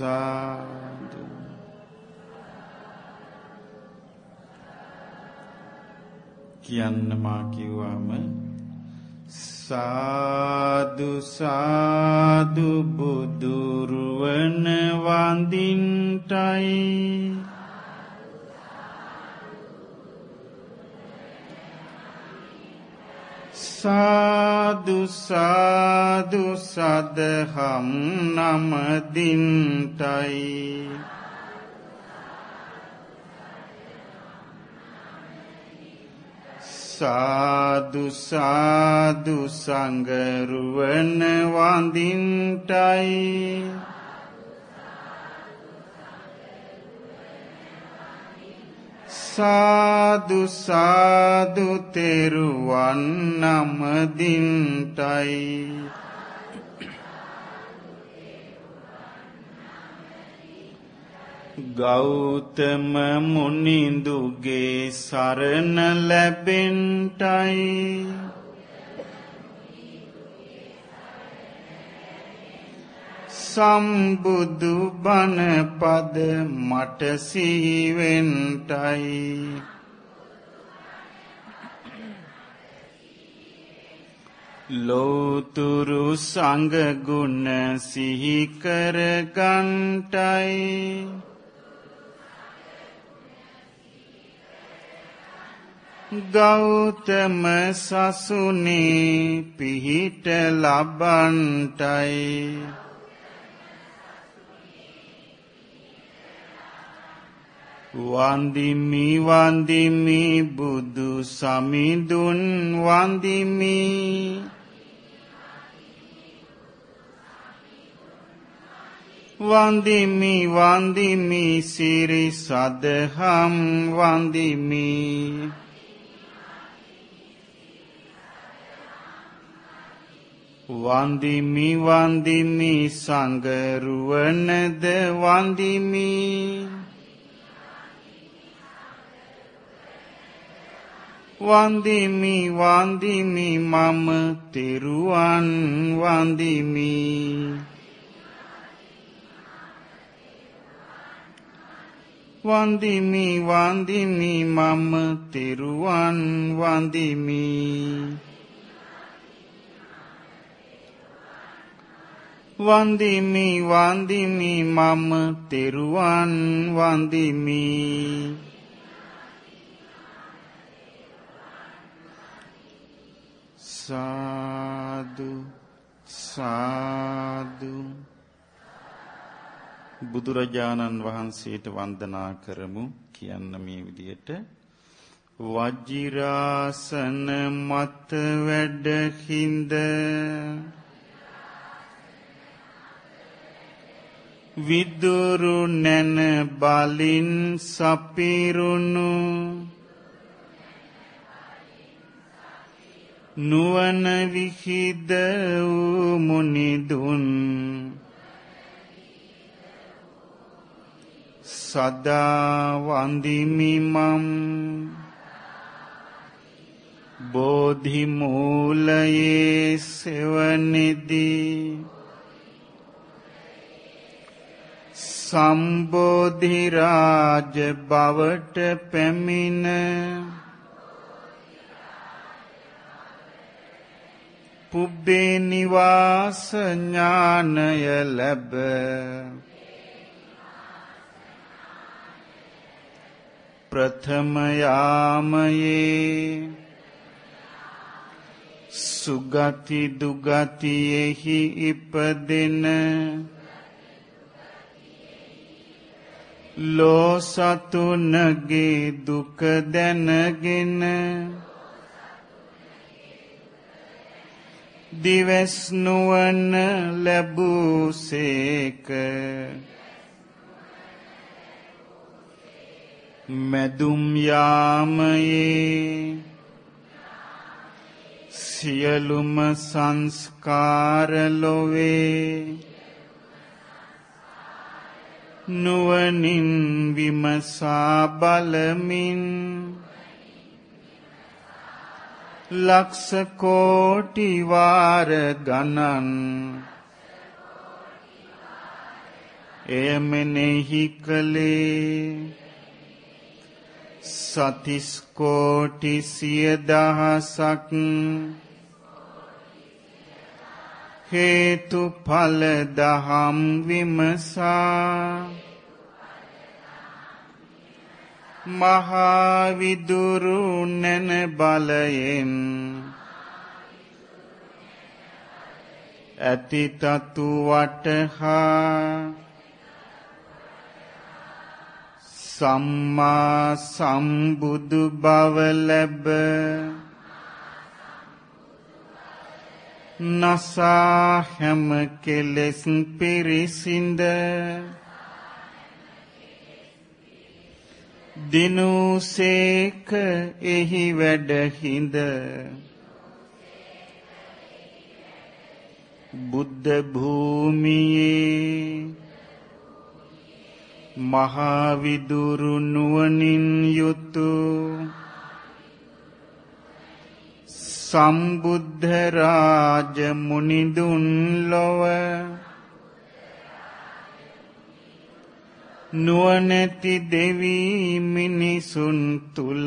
සාදු කියන්න මා කිව්වම සාදු සාදු බුදුරුවන වඳින්ටයි. සාදු සාදු සදහම් නමදින්ටයි. සාදු සාදු සංගරුවන වඳින්ටයි. සාදු සාදු තෙරුවන් නමදින්ටයි. ගෞතම මුනිඳුගේ සරණ ලැබෙන්ටයි. සම්බුදු බණ පද මට සිහිවෙන්ටයි ලෝතුරු සංගගුණ සිහිකර ගන්ටයි ගෞතම සසුනේ පිහිට ලබන්ටයි. වන්දිමි වන්දිමි බුදු සමිඳුන් වන්දිමි. වන්දිමි වන්දිමි සිරි සදහම් වන්දිමි. වන්දිමි වන්දිමි සංගරුවනද වන්දිමි. වන්දිමි වන්දිමි මම තෙරුවන් වන්දිමි. වන්දිමි වන්දිමි මම තෙරුවන් වන්දිමි. වන්දිමි වන්දිමි මම තෙරුවන් වන්දිමි. සාදු සාදු. බුදුරජාණන් වහන්සේට වන්දනා කරමු කියන්න මේ විදියට. වජිරාසන මත වැඩ හිඳ. විදුරු නැන බලින් සපිරුණු. නුවන විහිද වූ මුනිදුන් සදා වන්දිමි මම් බෝධි මූලයේ සෙවනිදී සම්බෝධිරාජ බවට පැමිණ පුබ්බේ නිවාස ඥානය ලැබ. ප්‍රථම යාමයේ සුගති දුගතියෙහි ඉපදෙන ලෝ සතුනගේ දුක දැනගෙන දිවස් නුවණ ලැබූසේක මැදුම් යාමයේ සියලුම සංස්කාර ලොවේ. නුවනින් විමසා බලමින් ලක්ෂ කෝටි වාර ගණන්. එයමෙනෙහි කළේ සතිස් කෝටි සිය දහසක්. හේතු ඵල දහම් විමසා මහා විදුරු නැන බලයෙන් ඇති තතු වටහා සම්මා සම්බුදු බව ලැබ නසා හැම කෙලෙස් පිරිසිඳ දිනුසේක එහි වැඩහිඳ බුද්ධ භූමියේ මහාවිදුරු නුවණින් යුතු සම්බුද්ධ රාජ මුනිදුන් ලොව නුවණැති දෙවි මිනිසුන් තුල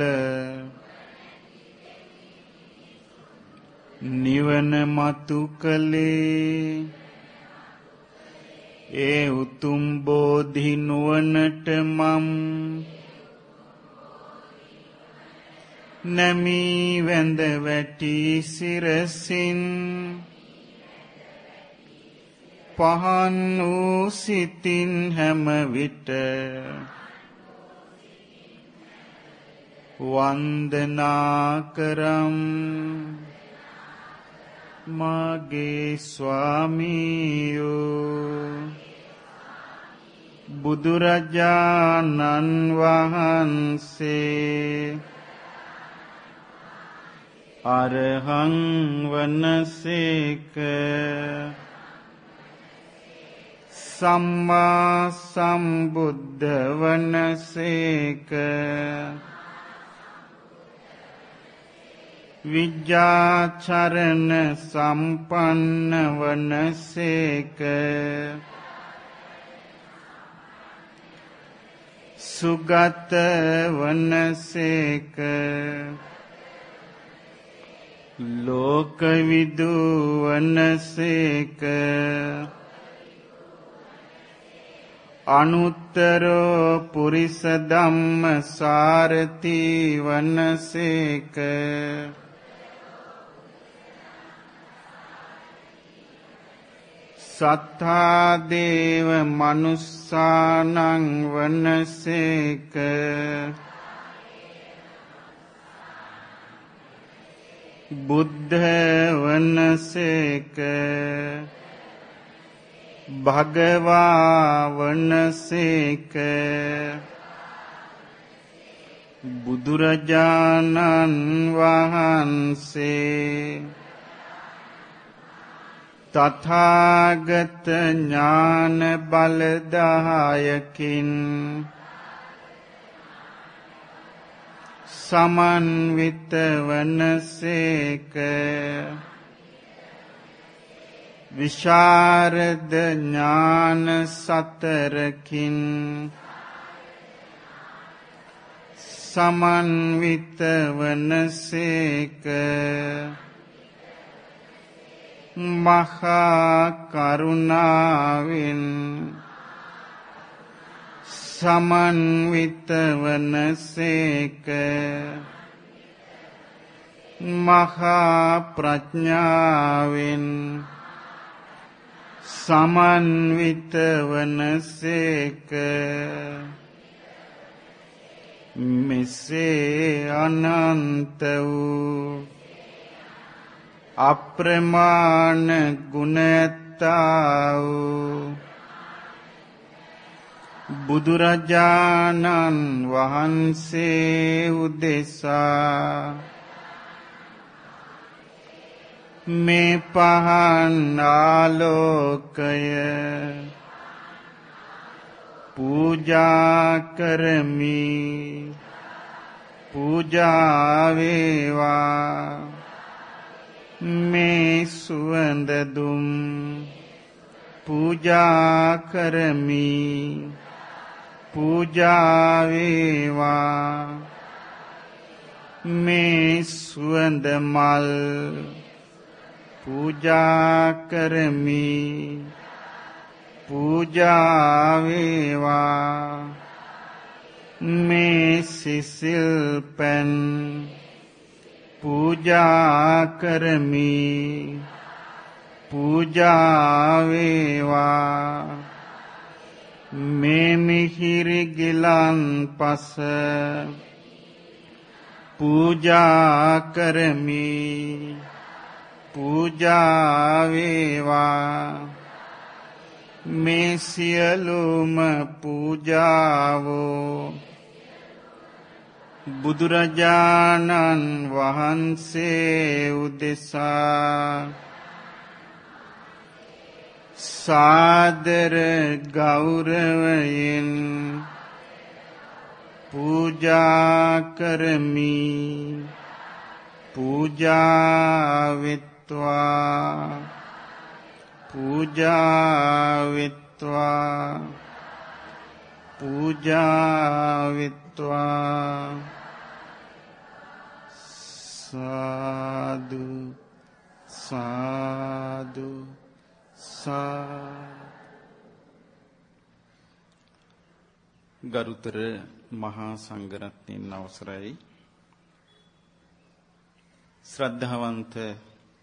නිවන මතු කලේ ඒ උතුම් බෝධි නුවණට මම් නැමී වැඳ වැටි සිරසින් පහන් වූ සිතින් හැම විට වන්දනා කරම්. මාගේ ස්වාමීයෝ බුදුරජාණන් වහන්සේ අරහං වනසේක. සම්මා සම්බුද්ධ වනසේක විජ්ජාචරණ සම්පන්න වනසේක සුගත වනසේක ලෝකවිදු වනසේක අනුත්තරෝ පුරිස ධම්ම සාරති වනසේක. සත්තා දේව මනුස්සානං වනසේක. බුද්ධ වනසේක. භගවා වනසේක බුදුරජාණන් වහන්සේ තථාගත ඥාන බලදායකින් සමන්විත වනසේක විශාරද ඥාන සතරකින් සමන්විත වනසේක මහා කරුණාවෙන් සමන්විත වනසේක මහා ප්‍රඥාවෙන් සමන්විත වනසේක මෙසේ අනන්ත වූ අප්‍රමාණ ගුණතා වූ බුදුරජාණන් වහන්සේ උදෙසා මේ පහන් ආලෝකය. පූජා කරමි. පූජා වේවා. මේ සුවඳ දුම් පූජා කරමි. පූජා වේවා. මේ සුවඳ මල් පූජා කරමි. පූජා වේවා. මේ සිසිල් පෙන් පූජා කරමි. පූජා වේවා. මේ මිහිරි ගිලන් පස පූජා කරමි. පූජා වේවා මේ සියලුම පූජාවෝ බුදුරජාණන් වහන්සේ උදෙසා. සාදර ගෞරවයෙන් පූජා කරමි. පූජා වෙත්වා පූජා වෙත්වා පූජා වෙත්වා සාදු සාදු ගරුතර මහා සංඝරත්නයන් අවසරයි ශ්‍රද්ධාවන්ත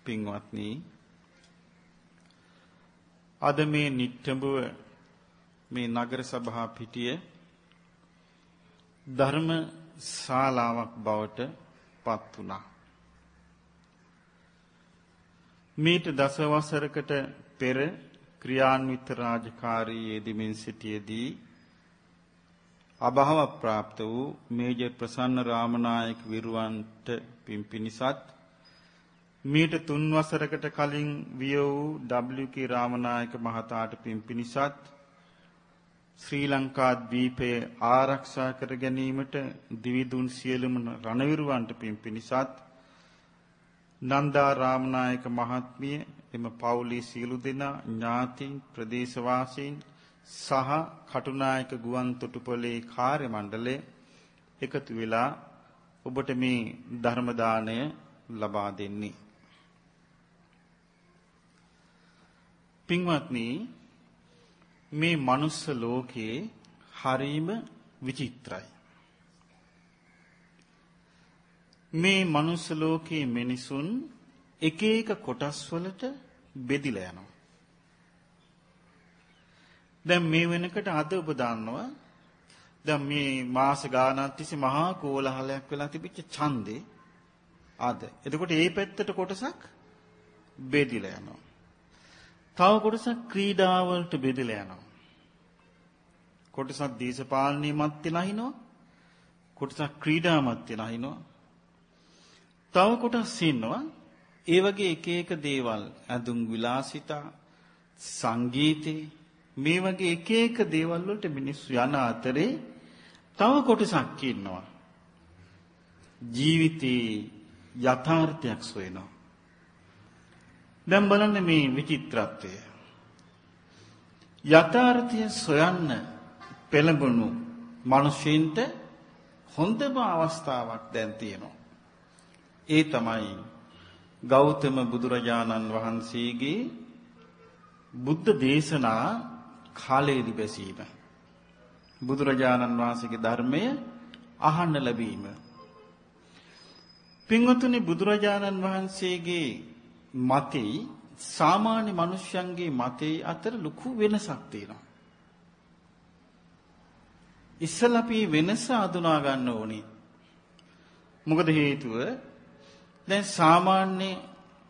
පින්වත්නි අද මේ නිට්ටඹුව මේ නගර සභා පිටිය ධර්ම ශාලාවක් බවට පත් වුණා. මීට දසවසරකට පෙර ක්‍රියාන්විත රාජකාරී යෙදමින් සිටියේදී අභාව ප්‍රාප්ත වූ මේජර් ප්‍රසන්න රාමනායක විරුවන්ට පිම්පිනිසත් මීට තුන් වසරකට කලින් විය වූ WK රාමනායක මහතාට පිම්පිනිසත් ශ්‍රී ලංකා ද්වීපය ආරක්ෂා කර ගැනීමට දිවිදුන් සියලුම රණවිරුවන්ට පිම්පිනිසත් නන්දා රාමනායක මහත්මිය එම පවුලේ සියලු දෙනා ඥාතීන් ප්‍රදේශවාසීන් සහ කටුනායක ගුවන් තොටුපළේ කාර්ය මණ්ඩලය එකතු වෙලා ඔබට මේ ධර්ම දාණය ලබා දෙන්නේ. පින්වත්නි මේ මනුස්ස ලෝකේ හරීම විචිත්‍රයි. මේ මනුස්ස ලෝකයේ මිනිසුන් එක එක කොටස් වලට බෙදිලා යනවා. දැන් මේ වෙනකොට අද ඔබ දන්නවා දැන් මේ මාස ගානක් තිස්සේ මහා කෝලහලයක් වෙලා තිබිච්ච ඡන්දේ අද. එතකොට ඒ පැත්තට කොටසක් බෙදිලා යනවා. තව කොටසක් ක්‍රීඩා වලට බෙදලා යනවා. කොටසක් දේශපාලනීය මැත්තේ නැහිනවා. කොටසක් ක්‍රීඩා මැත්තේ නැහිනවා. තව කොටස් ඉන්නවා ඒ වගේ එක එක දේවල් අඳුන් විලාසිතා සංගීතේ මේ වගේ එක එක දේවල් වලට මිනිස්සු යන අතරේ තව කොටසක් ඉන්නවා ජීවිතේ යථාර්ථයක් සොයනවා දැන් බලන්න මේ විචිත්‍රත්වය. යථාර්ථය සොයන්න පෙළඹුණු මිනිසෙන්ට හොඳම අවස්ථාවක් දැන් තියෙනවා. ඒ තමයි ගෞතම බුදුරජාණන් වහන්සේගේ බුද්ධ දේශනා කාලයේදී බැසීම. බුදුරජාණන් වහන්සේගේ ධර්මය අහන්න ලැබීම. පින්වතුනි බුදුරජාණන් වහන්සේගේ මතේ සාමාන්‍ය මිනිස්යන්ගේ මතේ අතර ලොකු වෙනසක් තියෙනවා ඉස්සලා අපි වෙනස අඳුනා ගන්න ඕනේ මොකද හේතුව දැන් සාමාන්‍ය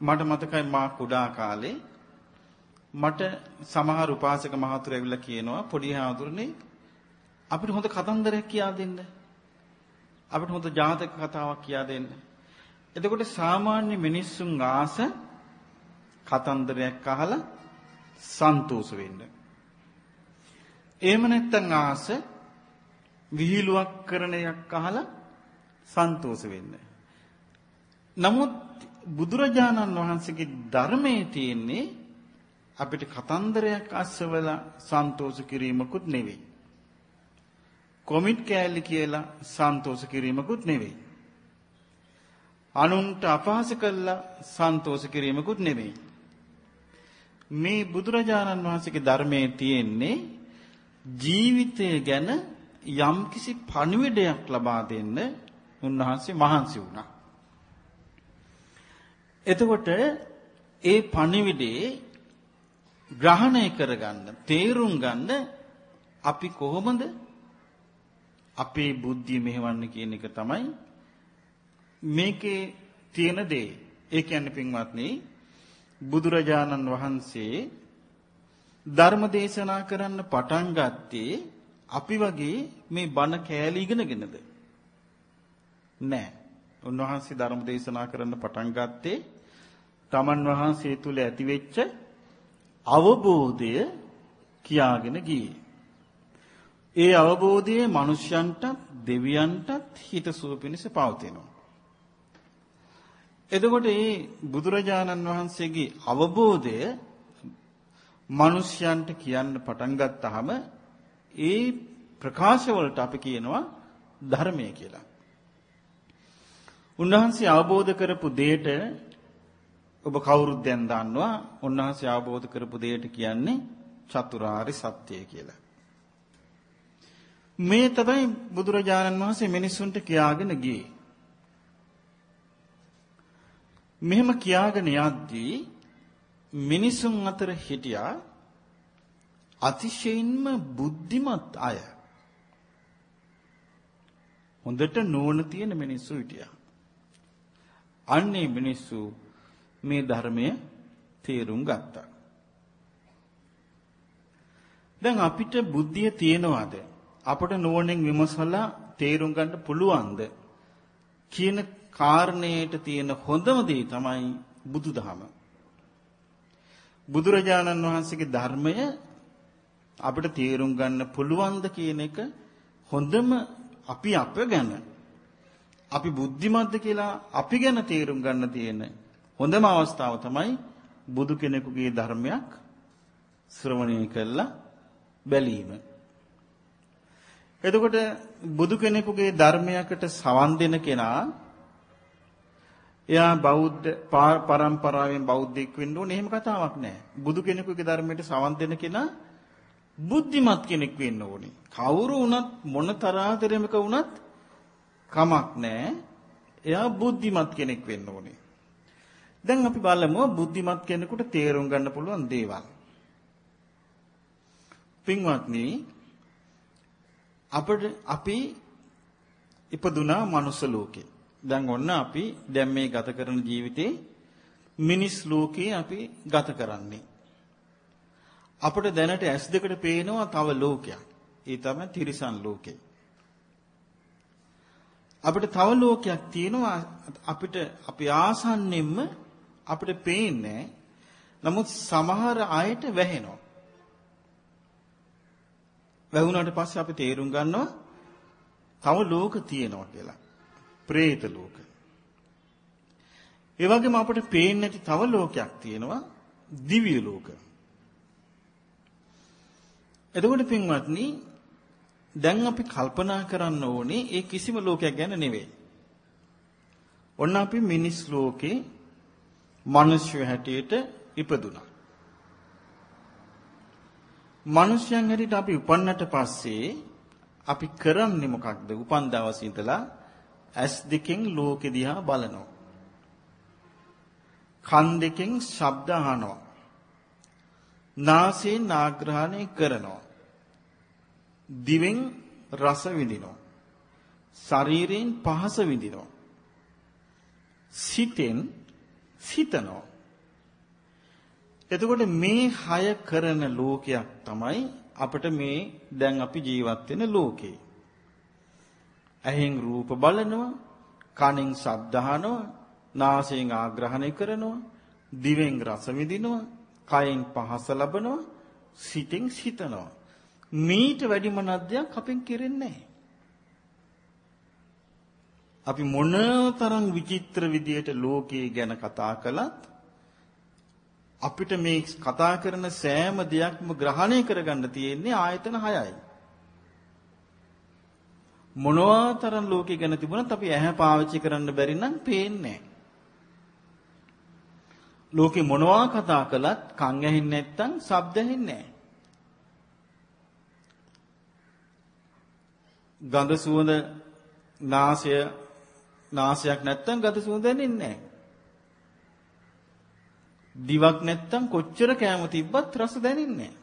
මට මතකයි මා කුඩා කාලේ මට සමහර උපාසක මහතුරු ඇවිල්ලා කියනවා පොඩි හාමුදුරනේ අපිට හොඳ කතන්දරයක් කියා දෙන්න. අපිට හොඳ ජාතක කතාවක් කියා දෙන්න. එතකොට සාමාන්‍ය මිනිස්සුන් ආස කතන්දරයක් අහලා සන්තෝෂ වෙන්න. එහෙම නැත්නම් ආස විහිළුවක් කරන එකක් අහලා සන්තෝෂ වෙන්න. නමුත් බුදුරජාණන් වහන්සේගේ ධර්මයේ තියෙන්නේ අපිට කතන්දරයක් අස්සවල සන්තෝෂ කිරීමකුත් නෙවෙයි. කොමිට් කෑලි කියලා සන්තෝෂ කිරීමකුත් නෙවෙයි. අනුන්ට අපහාස කළා සන්තෝෂ කිරීමකුත් නෙවෙයි. මේ බුදුරජාණන් වහන්සේගේ ධර්මයේ තියෙන්නේ ජීවිතය ගැන යම්කිසි පණිවිඩයක් ලබා දෙන්න උන්වහන්සේ මහන්සි වුණා. එතකොට ඒ පණිවිඩේ ග්‍රහණය කරගන්න, තේරුම් ගන්න අපි කොහොමද අපේ බුද්ධිය මෙහෙවන්න කියන එක තමයි මේකේ තියෙන දේ. ඒ කියන්නේ පින්වත්නි බුදුරජාණන් වහන්සේ ධර්ම දේශනා කරන්න පටන් ගත්තේ අපි වගේ මේ බණ කෑලි ඉගෙනගෙනද? නෑ. උන්වහන්සේ ධර්ම දේශනා කරන්න පටන් ගත්තේ තමන් වහන්සේ තුල ඇතිවෙච්ච අවබෝධය කියාගෙන ගියේ. ඒ අවබෝධයේ මිනිස්යන්ටත් දෙවියන්ටත් හිතසුව පිණිස පවතිනවා. එතකොට මේ බුදුරජාණන් වහන්සේගේ අවබෝධය මිනිස්යන්ට කියන්න පටන් ගත්තාම ඒ ප්‍රකාශ වලට අපි කියනවා ධර්මය කියලා. උන්වහන්සේ අවබෝධ කරපු දෙයට ඔබ කවුරුත් දැන් දන්නවා උන්වහන්සේ අවබෝධ කරපු දෙයට කියන්නේ චතුරාර්ය සත්‍යය කියලා. මේ තමයි බුදුරජාණන් වහන්සේ මිනිසුන්ට කියාගෙන ගියේ. මෙහෙම කියාගෙන යද්දී මිනිසුන් අතර හිටියා අතිශයින්ම බුද්ධිමත් අය. හොඳට නුවණ තියෙන මිනිස්සු හිටියා. අන්නේ මිනිස්සු මේ ධර්මය තේරුම් ගත්තා. දැන් අපිට බුද්ධිය තියෙනවද? අපට නුවණින් විමසලා තේරුම් ගන්න පුළුවන්ද? කියන කාරණේට තියෙන හොඳම දේ තමයි බුදුදහම. බුදුරජාණන් වහන්සේගේ ධර්මය අපිට තේරුම් ගන්න පුළුවන්ද කියන එක හොඳම අපි අප ගැන අපි බුද්ධිමත්ද කියලා අපි ගැන තේරුම් ගන්න තියෙන හොඳම අවස්ථාව තමයි බුදු කෙනෙකුගේ ධර්මයක් ශ්‍රවණය කළා බැලීම. එතකොට බුදු කෙනෙකුගේ ධර්මයකට සවන් දෙන කෙනා එයා බෞද්ධ පරම්පරාවෙන් බෞද්ධෙක් වෙන්න ඕනේ එහෙම කතාවක් නැහැ. බුදු කෙනෙකුගේ ධර්මයට සවන් දෙන කෙනා බුද්ධිමත් කෙනෙක් වෙන්න ඕනේ. කවුරු වුණත් මොන තරහතරමක වුණත් කමක් නැහැ. එයා බුද්ධිමත් කෙනෙක් වෙන්න ඕනේ. දැන් අපි බලමු බුද්ධිමත් කෙනෙකුට තේරුම් ගන්න පුළුවන් දේවල්. පින්වත්නි අපිට අපි ඉපදුනා මනුස්ස ලෝකේ. දැන් ඔන්න අපි දැන් මේ ගත කරන ජීවිතේ මිනිස් ලෝකේ අපි ගත කරන්නේ. අපිට දැනට ඇස් දෙකට පේනවා තව ලෝකයක්. ඒ තමයි තිරිසන් ලෝකේ. අපිට තව ලෝකයක් තියෙනවා අපිට අපි ආසන්නෙම්ම අපිට පේන්නේ නමුත් සමහර අයට වැහෙනවා. වැහුණාට පස්සේ අපි තේරුම් ගන්නවා තව ලෝක තියෙනවා කියලා. പ്രേත ලෝක. ඒ වගේම අපිට පේන්නේ නැති තව ලෝකයක් තියෙනවා දිව්‍ය ලෝක. එතකොට පින්වත්නි දැන් අපි කල්පනා කරන්න ඕනේ ඒ කිසිම ලෝකයක් ගැන නෙවෙයි. ඔන්න අපි මිනිස් ලෝකේ මිනිස්සු හැටියට ඉපදුනා. මිනිස්යන් හැටියට අපි උපන්නට පස්සේ අපි කරන්නේ මොකක්ද? උපන් දවසේ ඉඳලා ඇස් දෙකෙන් ලෝකෙ දිහා බලනවා. කන් දෙකෙන් ශබ්ද අහනවා. නාසයෙන් ආග්‍රහණය කරනවා. දිවෙන් රස විඳිනවා. ශරීරයෙන් පහස විඳිනවා. සිතෙන් සිතනවා. එතකොට මේ හය කරන ලෝකයක් තමයි අපිට මේ දැන් අපි ජීවත් වෙන ලෝකේ. ඇහෙන් රූප බලනවා, කනෙන් ශබ්ද අහනවා, නාසයෙන් ආග්‍රහණය කරනවා, දිවෙන් රස විඳිනවා, කයෙන් පහස ලබනවා, සිතෙන් සිතනවා. මීට වැඩි මොනක්දයක් අපෙන් කෙරෙන්නේ නැහැ. අපි මොනතරම් විචිත්‍ර විදියට ලෝකයේ ගැන කතා කළත් අපිට මේ කතා කරන සෑම දෙයක්ම ග්‍රහණය කරගන්න තියෙන්නේ ආයතන 6යි. මොනවා තරම් ලෝකේ ගැන තිබුණත් අපි ඇහැ පාවිච්චි කරන්න බැරි නම් පේන්නේ ලෝකේ මොනවා කතා කළත් කන් ඇහෙන්නේ නැත්තම් ශබ්ද ඇහෙන්නේ ගඳ සුවඳ නාසය නාසයක් නැත්තම් ගඳ සුවඳ දැනෙන්නේ නැහැ. දිවක් නැත්තම් කොච්චර කෑම තිබ්බත් රස දැනෙන්නේ නැහැ.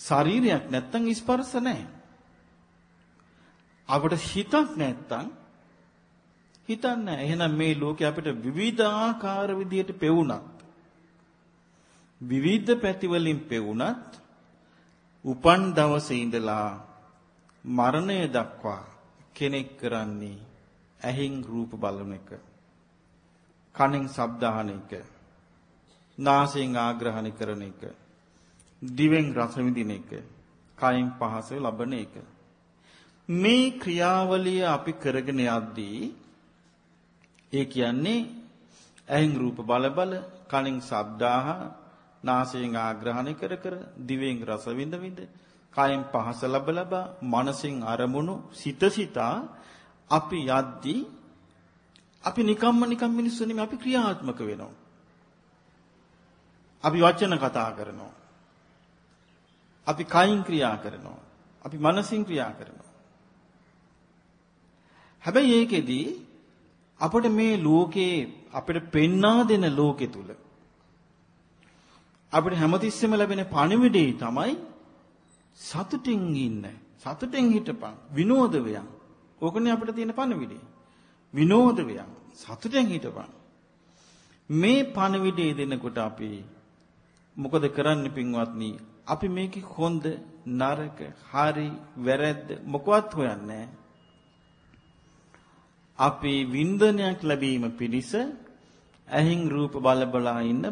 ශරීරයක් නැත්තම් ස්පර්ශ නැහැ. අපිට හිතක් නැත්තම් හිතන්නේ එහෙනම් මේ ලෝකේ අපිට විවිධාකාර විදියට පෙවුනත් විවිධ පැති වලින් පෙවුනත් උපන් දවසේ ඉඳලා මරණය දක්වා කෙනෙක් කරන්නේ ඇහින් රූප බලන එක කනෙන් ශබ්ද අහන එක නාසයෙන් ආග්‍රහණය කරන එක දිවෙන් රස විඳින එක කයින් පහස ලබන එක. මේ ක්‍රියාවලිය අපි කරගෙන යද්දී ඒ කියන්නේ ඇහෙන් රූප බල බල කනින් ශබ්දාහ නාසයෙන් ආග්‍රහණය කර කර දිවෙන් රස විඳ විඳ කයෙන් පහස ලබ ලබ මනසින් අරමුණු සිත සිතා අපි යද්දී අපි නිකම්ම නිකම් මිනිස්සු නෙමෙයි අපි ක්‍රියාත්මක වෙනවා. අපි වචන කතා කරනවා. අපි කයින් ක්‍රියා කරනවා. අපි මනසින් ක්‍රියා කරනවා. හැබැයි ඒකෙදි අපිට මේ ලෝකේ අපිට පෙන්වා දෙන ලෝකෙ තුල අපිට හැමතිස්සෙම ලැබෙන පණිවිඩය තමයි සතුටින් ඉන්න. සතුටින් හිටපන්. විනෝද වෙයන්. ඕකනේ අපිට තියෙන පණිවිඩය. විනෝද වෙයන්. සතුටින් හිටපන්. මේ පණිවිඩය දෙනකොට අපි මොකද කරන්න පින්වත්නි? අපි මේකේ හොඳ නරක හරි වැරද්ද මොකවත් හොයන්නේ නැහැ. අපේ වින්දනයක් ලැබීම පිණිස ඇහින් රූප බල බලා ඉන්න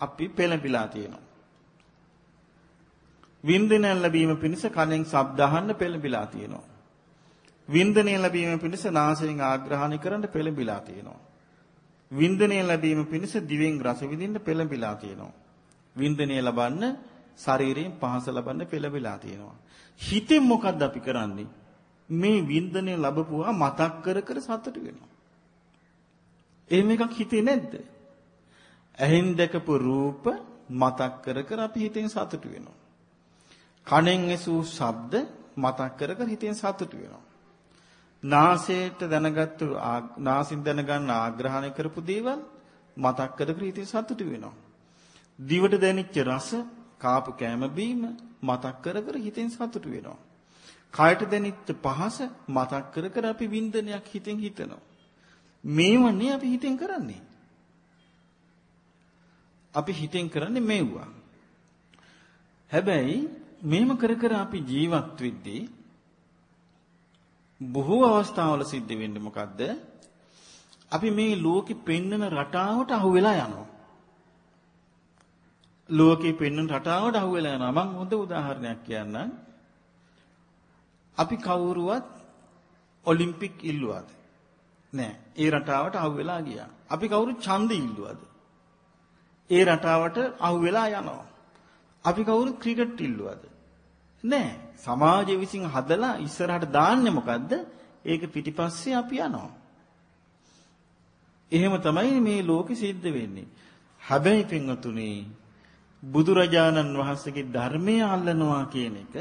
අපි පෙළඹිලා තියෙනවා. වින්දනය ලැබීම පිණිස කනෙන් ශබ්ද අහන්න පෙළඹිලා තියෙනවා. වින්දනය ලැබීම පිණිස නාසයෙන් ආග්‍රහණය කරන්න පෙළඹිලා තියෙනවා. වින්දනය ලැබීම පිණිස දිවෙන් රස විඳින්න පෙළඹිලා තියෙනවා. වින්දනය ලබන්න ශරීරයෙන් පහස ලබන්න පෙළඹිලා තියෙනවා. හිතෙන් මොකද්ද අපි කරන්නේ? මේ වින්දනය ලැබපුවා මතක් කර කර සතුට වෙනවා. එහෙම එකක් හිතේ නැද්ද? ඇහෙන් දැකපු රූප මතක් කර කර අපි හිතෙන් සතුට වෙනවා. කනෙන් ඇසූ ශබ්ද මතක් කර කර හිතෙන් සතුට වෙනවා. නාසයට දැනගත්තු නාසින් දැනගන්න ආග්‍රහණය කරපු දේවල් මතක් කර කර හිතෙන් සතුට වෙනවා. දිවට දැනෙච්ච රස කාපු කැම බීම මතක් කර කර හිතෙන් සතුට වෙනවා. කයට දැනෙච්ච පහස මතක් කර කර අපි වින්දනයක් හිතෙන් හිතනවා. මේවනේ අපි හිතෙන් කරන්නේ. අපි හිතෙන් කරන්නේ මේවා. හැබැයි මේම කර කර අපි ජීවත් වෙද්දී බොහෝ අවස්ථාවල සිද්ධ වෙන්නේ මොකද්ද? අපි මේ ලෝකෙ පෙන්නන රටාවට අහු වෙලා යනවා. ලෝකෙ පෙන්නන රටාවට අහු වෙලා යනවා. මම හොඳ උදාහරණයක් කියන්නම්. අපි කවුරුවත් ඔලිම්පික් ඉල්ලුවාද? නෑ. ඒ රටාවට අහු වෙලා ගියා. අපි කවුරු ඡන්ද ඉල්ලුවාද? ඒ රටාවට අහු වෙලා යනවා. අපි කවුරු ක්‍රිකට් ඉල්ලුවාද? නෑ. සමාජය විසින් හදලා ඉස්සරහට දාන්නේ මොකද්ද? ඒක පිටිපස්සේ අපි යනවා. එහෙම තමයි මේ ලෝකෙ සිද්ධ වෙන්නේ. හැබැයි පින්වතුනි බුදුරජාණන් වහන්සේගේ ධර්මය අල්ලනවා කියන එක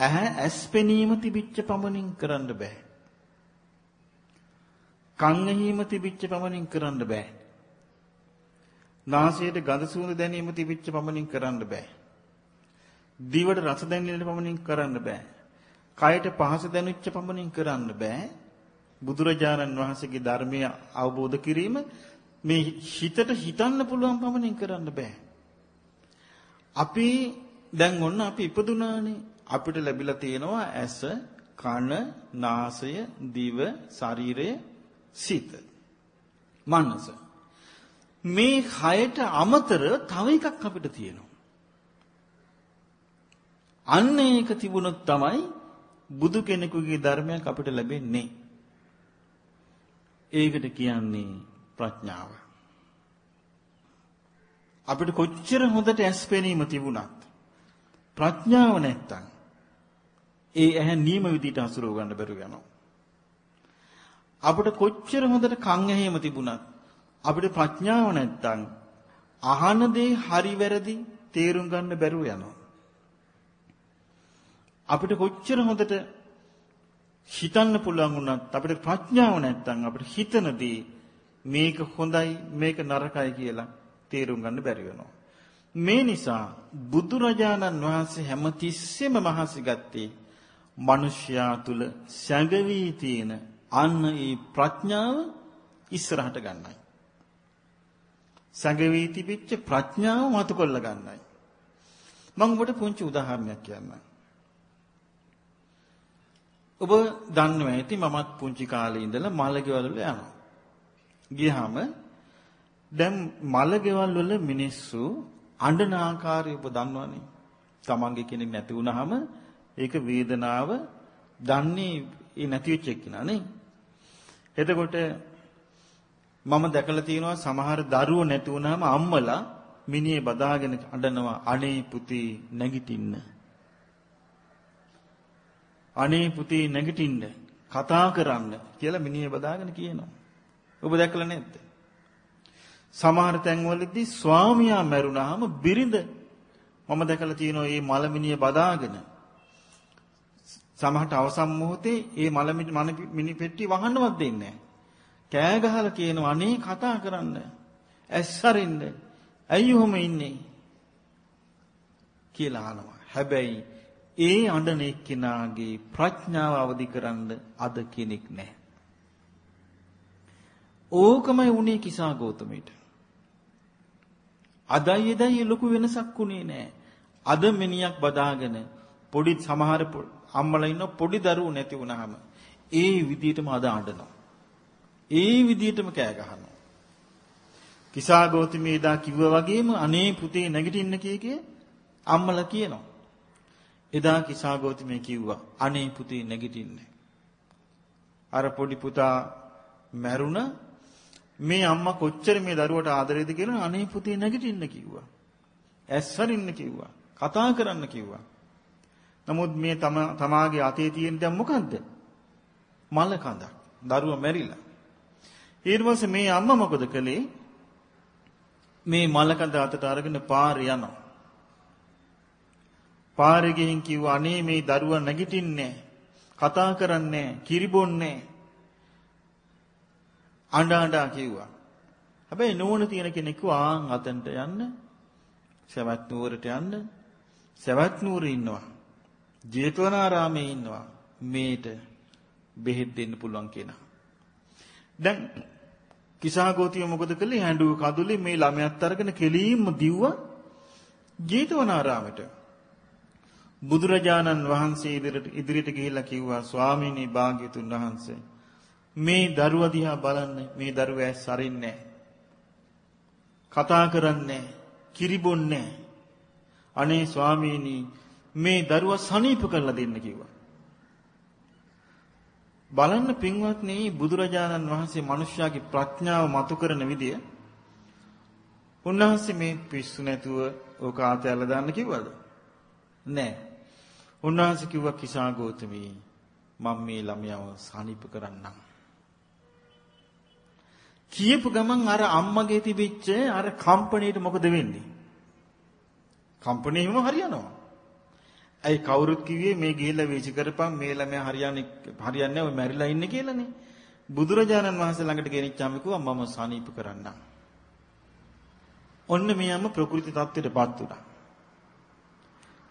ඇහැ ඇස් පෙනීම තිබිච්ච පමණින් කරන්න බෑ. කන් ඇහිම තිබිච්ච පමණින් කරන්න බෑ. නාසයට ගඳ සුවඳ දැනීම තිබිච්ච පමණින් කරන්න බෑ. දිවට රස දැනෙන පමණින් කරන්න බෑ. කයට පහස දැනෙච්ච පමණින් කරන්න බෑ. බුදුරජාණන් වහන්සේගේ ධර්මය අවබෝධ කිරීම මේ හිතට හිතන්න පුළුවන් පමණින් කරන්න බෑ. අපි දැන් ඔන්න අපි ඉපදුනානේ අපිට ලැබිලා තියෙනවා ඇස, කන, නාසය, දිව, ශරීරය, සිත. මනස. මේ හයට අමතර තව එකක් අපිට තියෙනවා. අන්න ඒක තිබුණොත් තමයි බුදු කෙනෙකුගේ ධර්මයක් අපිට ලැබෙන්නේ. ඒකට කියන්නේ ප්‍රඥාව. අපිට කොච්චර හොඳට ඇස් පෙනීම තිබුණත් ප්‍රඥාව නැත්තම් ඒ ඇහැ නියම විදිහට හසුරව ගන්න බැරුව යනවා. අපිට කොච්චර හොඳට කන් ඇහිම තිබුණත් අපිට ප්‍රඥාව නැත්තම් අහන දේ හරි වැරදි තේරුම් ගන්න බැරුව යනවා. අපිට කොච්චර හොඳට හිතන්න පුළුවන් වුණත් අපිට ප්‍රඥාව නැත්තම් අපිට හිතනදී මේක හොඳයි මේක නරකයි කියලා තේරුම් ගන්න බැරි වෙනවා. මේ නිසා බුදුරජාණන් වහන්සේ හැමතිස්සෙම මහසි ගත්තේ මිනිස්යා තුල සැඟවී තියෙන අන්න ඒ ප්‍රඥාව ඉස්සරහට ගන්නයි. සැඟවී තිබිච්ච ප්‍රඥාව මතු කොල්ල ගන්නයි. මම ඔබට පුංචි උදාහරණයක් කියන්නම්. ඔබ දන්නවා ඇති මමත් පුංචි කාලේ ඉඳලා මලගෙවල් වල යනවා. ගියාම දැන් මලගෙවල් වල මිනිස්සු අඬන ආකාරය ඔබ දන්නවනේ. තමන්ගේ කෙනෙක් නැති වුනහම ඒක වේදනාව දන්නේ ඒ නැති වෙච්ච එක්කිනා නේ. එතකොට මම දැකලා තියෙනවා සමහර දරුවෝ නැති වුනහම අම්මලා මිනිහේ බදාගෙන අඬනවා අනේ පුතේ නැගිටින්න. අනේ පුතේ නැගිටින්න කතා කරන්න කියලා මිනිහේ බදාගෙන කියනවා. ඔබ දැකලා නැද්ද? සමහර තැන්වලදී ස්වාමියා මැරුණාම බිරිඳ මම දැකලා තියෙනවා මේ මලමිනිය බදාගෙන සමහරට අවසන් මොහොතේ මේ මලමිනි පෙට්ටිය වහන්නවත් දෙන්නේ නැහැ. කෑ ගහලා කියනවා අනේ කතා කරන්න. ඇස්සරින්න. ඇයි ඔහොම ඉන්නේ? කියලා අහනවා. හැබැයි ඒ අඬන එක්කිනාගේ ප්‍රඥාව අවදි කරන්න අද කෙනෙක් නැහැ. ඕකමයි උනේ කිසා ගෞතමීට. අදයි එදයි ලොකු වෙනසක් උනේ නැහැ. අද මිනියක් බදාගෙන පොඩි සමහර අම්මලා ඉන්න පොඩි දරුවෝ නැති වුනහම ඒ විදිහටම අද අඬනවා. ඒ විදිහටම කෑ ගහනවා. කිසා ගෞතමී දා කිව්වා වගේම අනේ පුතේ නැගිටින්න කීකේ අම්මලා කියනවා. එදා කිසා ගෞතමී කිව්වා අනේ පුතේ නැගිටින්න. අර පොඩි පුතා මැරුණ මේ අම්මා කොච්චර මේ දරුවට ආදරේද කියලා අනේ පුතේ නැගිටින්න කිව්වා. ඇස්සරින්න කිව්වා. කතා කරන්න කිව්වා. නමුත් මේ තම තමාගේ අතේ තියෙන දැන් මොකද්ද? මල කඳක්. දරුවා මැරිලා. ඊට පස්සේ මේ අම්මා මොකද කළේ? මේ මල කඳ අතට අරගෙන පාරේ යනවා. පාරේ ගිහින් කිව්වා අනේ මේ දරුවා නැගිටින්නේ කතා කරන්නේ කිරිබොන්නේ අඬ අඬා කිව්වා. හැබැයි නෝන තියෙන කෙනෙක් ආන් අතන්ට යන්න සවැත් නුවරට යන්න සවැත් නුවරේ ඉන්නවා. ජේතවනාරාමේ ඉන්නවා. මේට බෙහෙත් දෙන්න පුළුවන් කෙනා. දැන් කිසాగෝතිය මොකද කළේ හැඬු කඳුලේ මේ ළමයාත් අරගෙන කෙලින්ම දිව්වා ජේතවනාරාමයට. බුදුරජාණන් වහන්සේ ඉදිරියට ඉදිරියට ගිහිල්ලා කිව්වා ස්වාමීනි භාග්‍යතුන් වහන්සේ මේ දරුවා දිහා බලන්න මේ දරුවා ඇස් අරින්නේ කතා කරන්නේ කිරිබොන්නේ අනේ ස්වාමීනි මේ දරුවා සනීප කරලා දෙන්න කිව්වා. බලන්න පින්වත්නි බුදුරජාණන් වහන්සේ මිනිස්යාගේ ප්‍රඥාව මතු කරන විදිය. උන්වහන්සේ මේ පිස්සු නැතුව ඕක ආතැල්ල දාන්න කිව්වද? නෑ. උන්වහන්සේ කිව්වා කිසා ගෞතමී මම මේ ළමයාව සනීප කරන්නම්. කියපු ගමන් අර අම්මගේ තිබිච්ච අර කම්පණයට මොකද වෙන්නේ? කම්පණයම හරියනවා. ඇයි කවුරුත් කිව්වේ මේ ගිහිල්ලා වීසි කරපන් මේ ළමයා හරියන්නේ හරියන්නේ නැහැ ඔය මැරිලා ඉන්නේ කියලානේ. බුදුරජාණන් වහන්සේ ළඟට ගෙනිච්චාම කිව්වා මම සනීප කරන්නම්. ඔන්න මෙයම ප්‍රകൃති தත්ත්වයටපත් වුණා.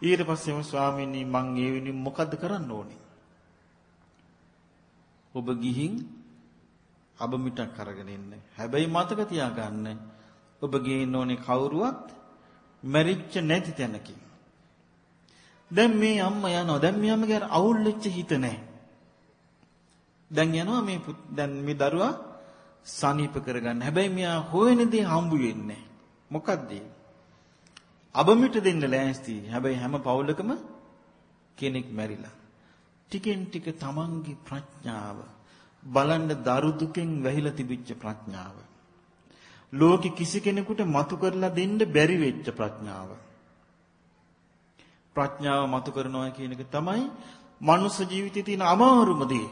ඊට පස්සේම ස්වාමීනි මං ඒ වෙනින් මොකද්ද කරන්න ඕනේ? ඔබ ගිහින් අබමිටක් අරගෙන ඉන්න. හැබැයි මතක තියාගන්න ඔබ ගේන්න ඕනේ කවුරුවත් මැරිච්ච නැති තැනකින්. දැන් මේ අම්මා යනවා. දැන් මේ අම්මගේ අර අවුල් වෙච්ච හිත නැහැ. දැන් යනවා මේ දැන් මේ දරුවා සනීප කරගන්න. හැබැයි මෙයා හොයන දේ හම්බු වෙන්නේ මොකද්ද? අබමිට දෙන්න ලෑස්ති. හැබැයි හැම පවුලකම කෙනෙක් මැරිලා. ටිකෙන් ටික තමන්ගේ ප්‍රඥාව බලන්න දරු දුකෙන් වැහිලා තිබිච්ච ප්‍රඥාව. ලෝකෙ කිසි කෙනෙකුට මතු කරලා දෙන්න බැරි වෙච්ච ප්‍රඥාව. ප්‍රඥාව මතු කරනවා කියන එක තමයි මනුස්ස ජීවිතයේ තියෙන අමාරුම දේ.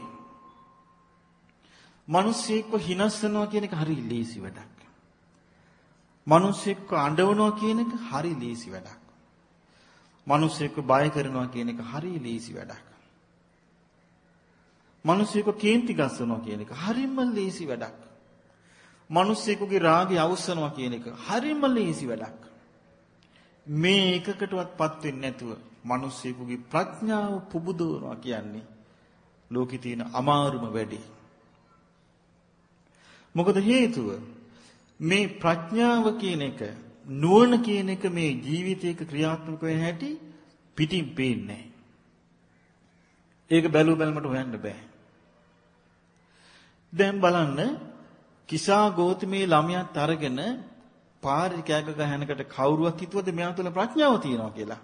මිනිස්සෙක්ව හිනස්සනවා කියන එක හරි ලේසි වැඩක්. මිනිස්සෙක්ව අඬවනවා කියන එක හරි ලේසි වැඩක්. මිනිස්සෙක්ව බය කරනවා කියන එක හරි ලේසි වැඩක්. මිනිස්සෙක්ව කේන්ති ගස්සනවා කියන එක හරිම ලේසි වැඩක්. මිනිස්සෙකුගේ රාගය අවසනවා කියන එක හරිම ලේසි වැඩක්. මේ එකකටවත්පත් වෙන්නේ නැතුව මිනිස්සෙකුගේ ප්‍රඥාව පුබුදවනවා කියන්නේ ලෝකේ තියෙන අමාරුම වැඩේ. මොකද හේතුව මේ ප්‍රඥාව කියන එක නුවණ කියන එක මේ ජීවිතයක ක්‍රියාත්මක වෙන හැටි පිටින් පේන්නේ ඒක බැලු බැලමට හොයන්න බෑ. දැන් බලන්න කිසා ගෞතමී ළමයාත් අරගෙන පාරේ කෑග ගහනකට කවුරුවත් හිතුවද මෙයා තුළ ප්‍රඥාව තියෙනවා කියලා?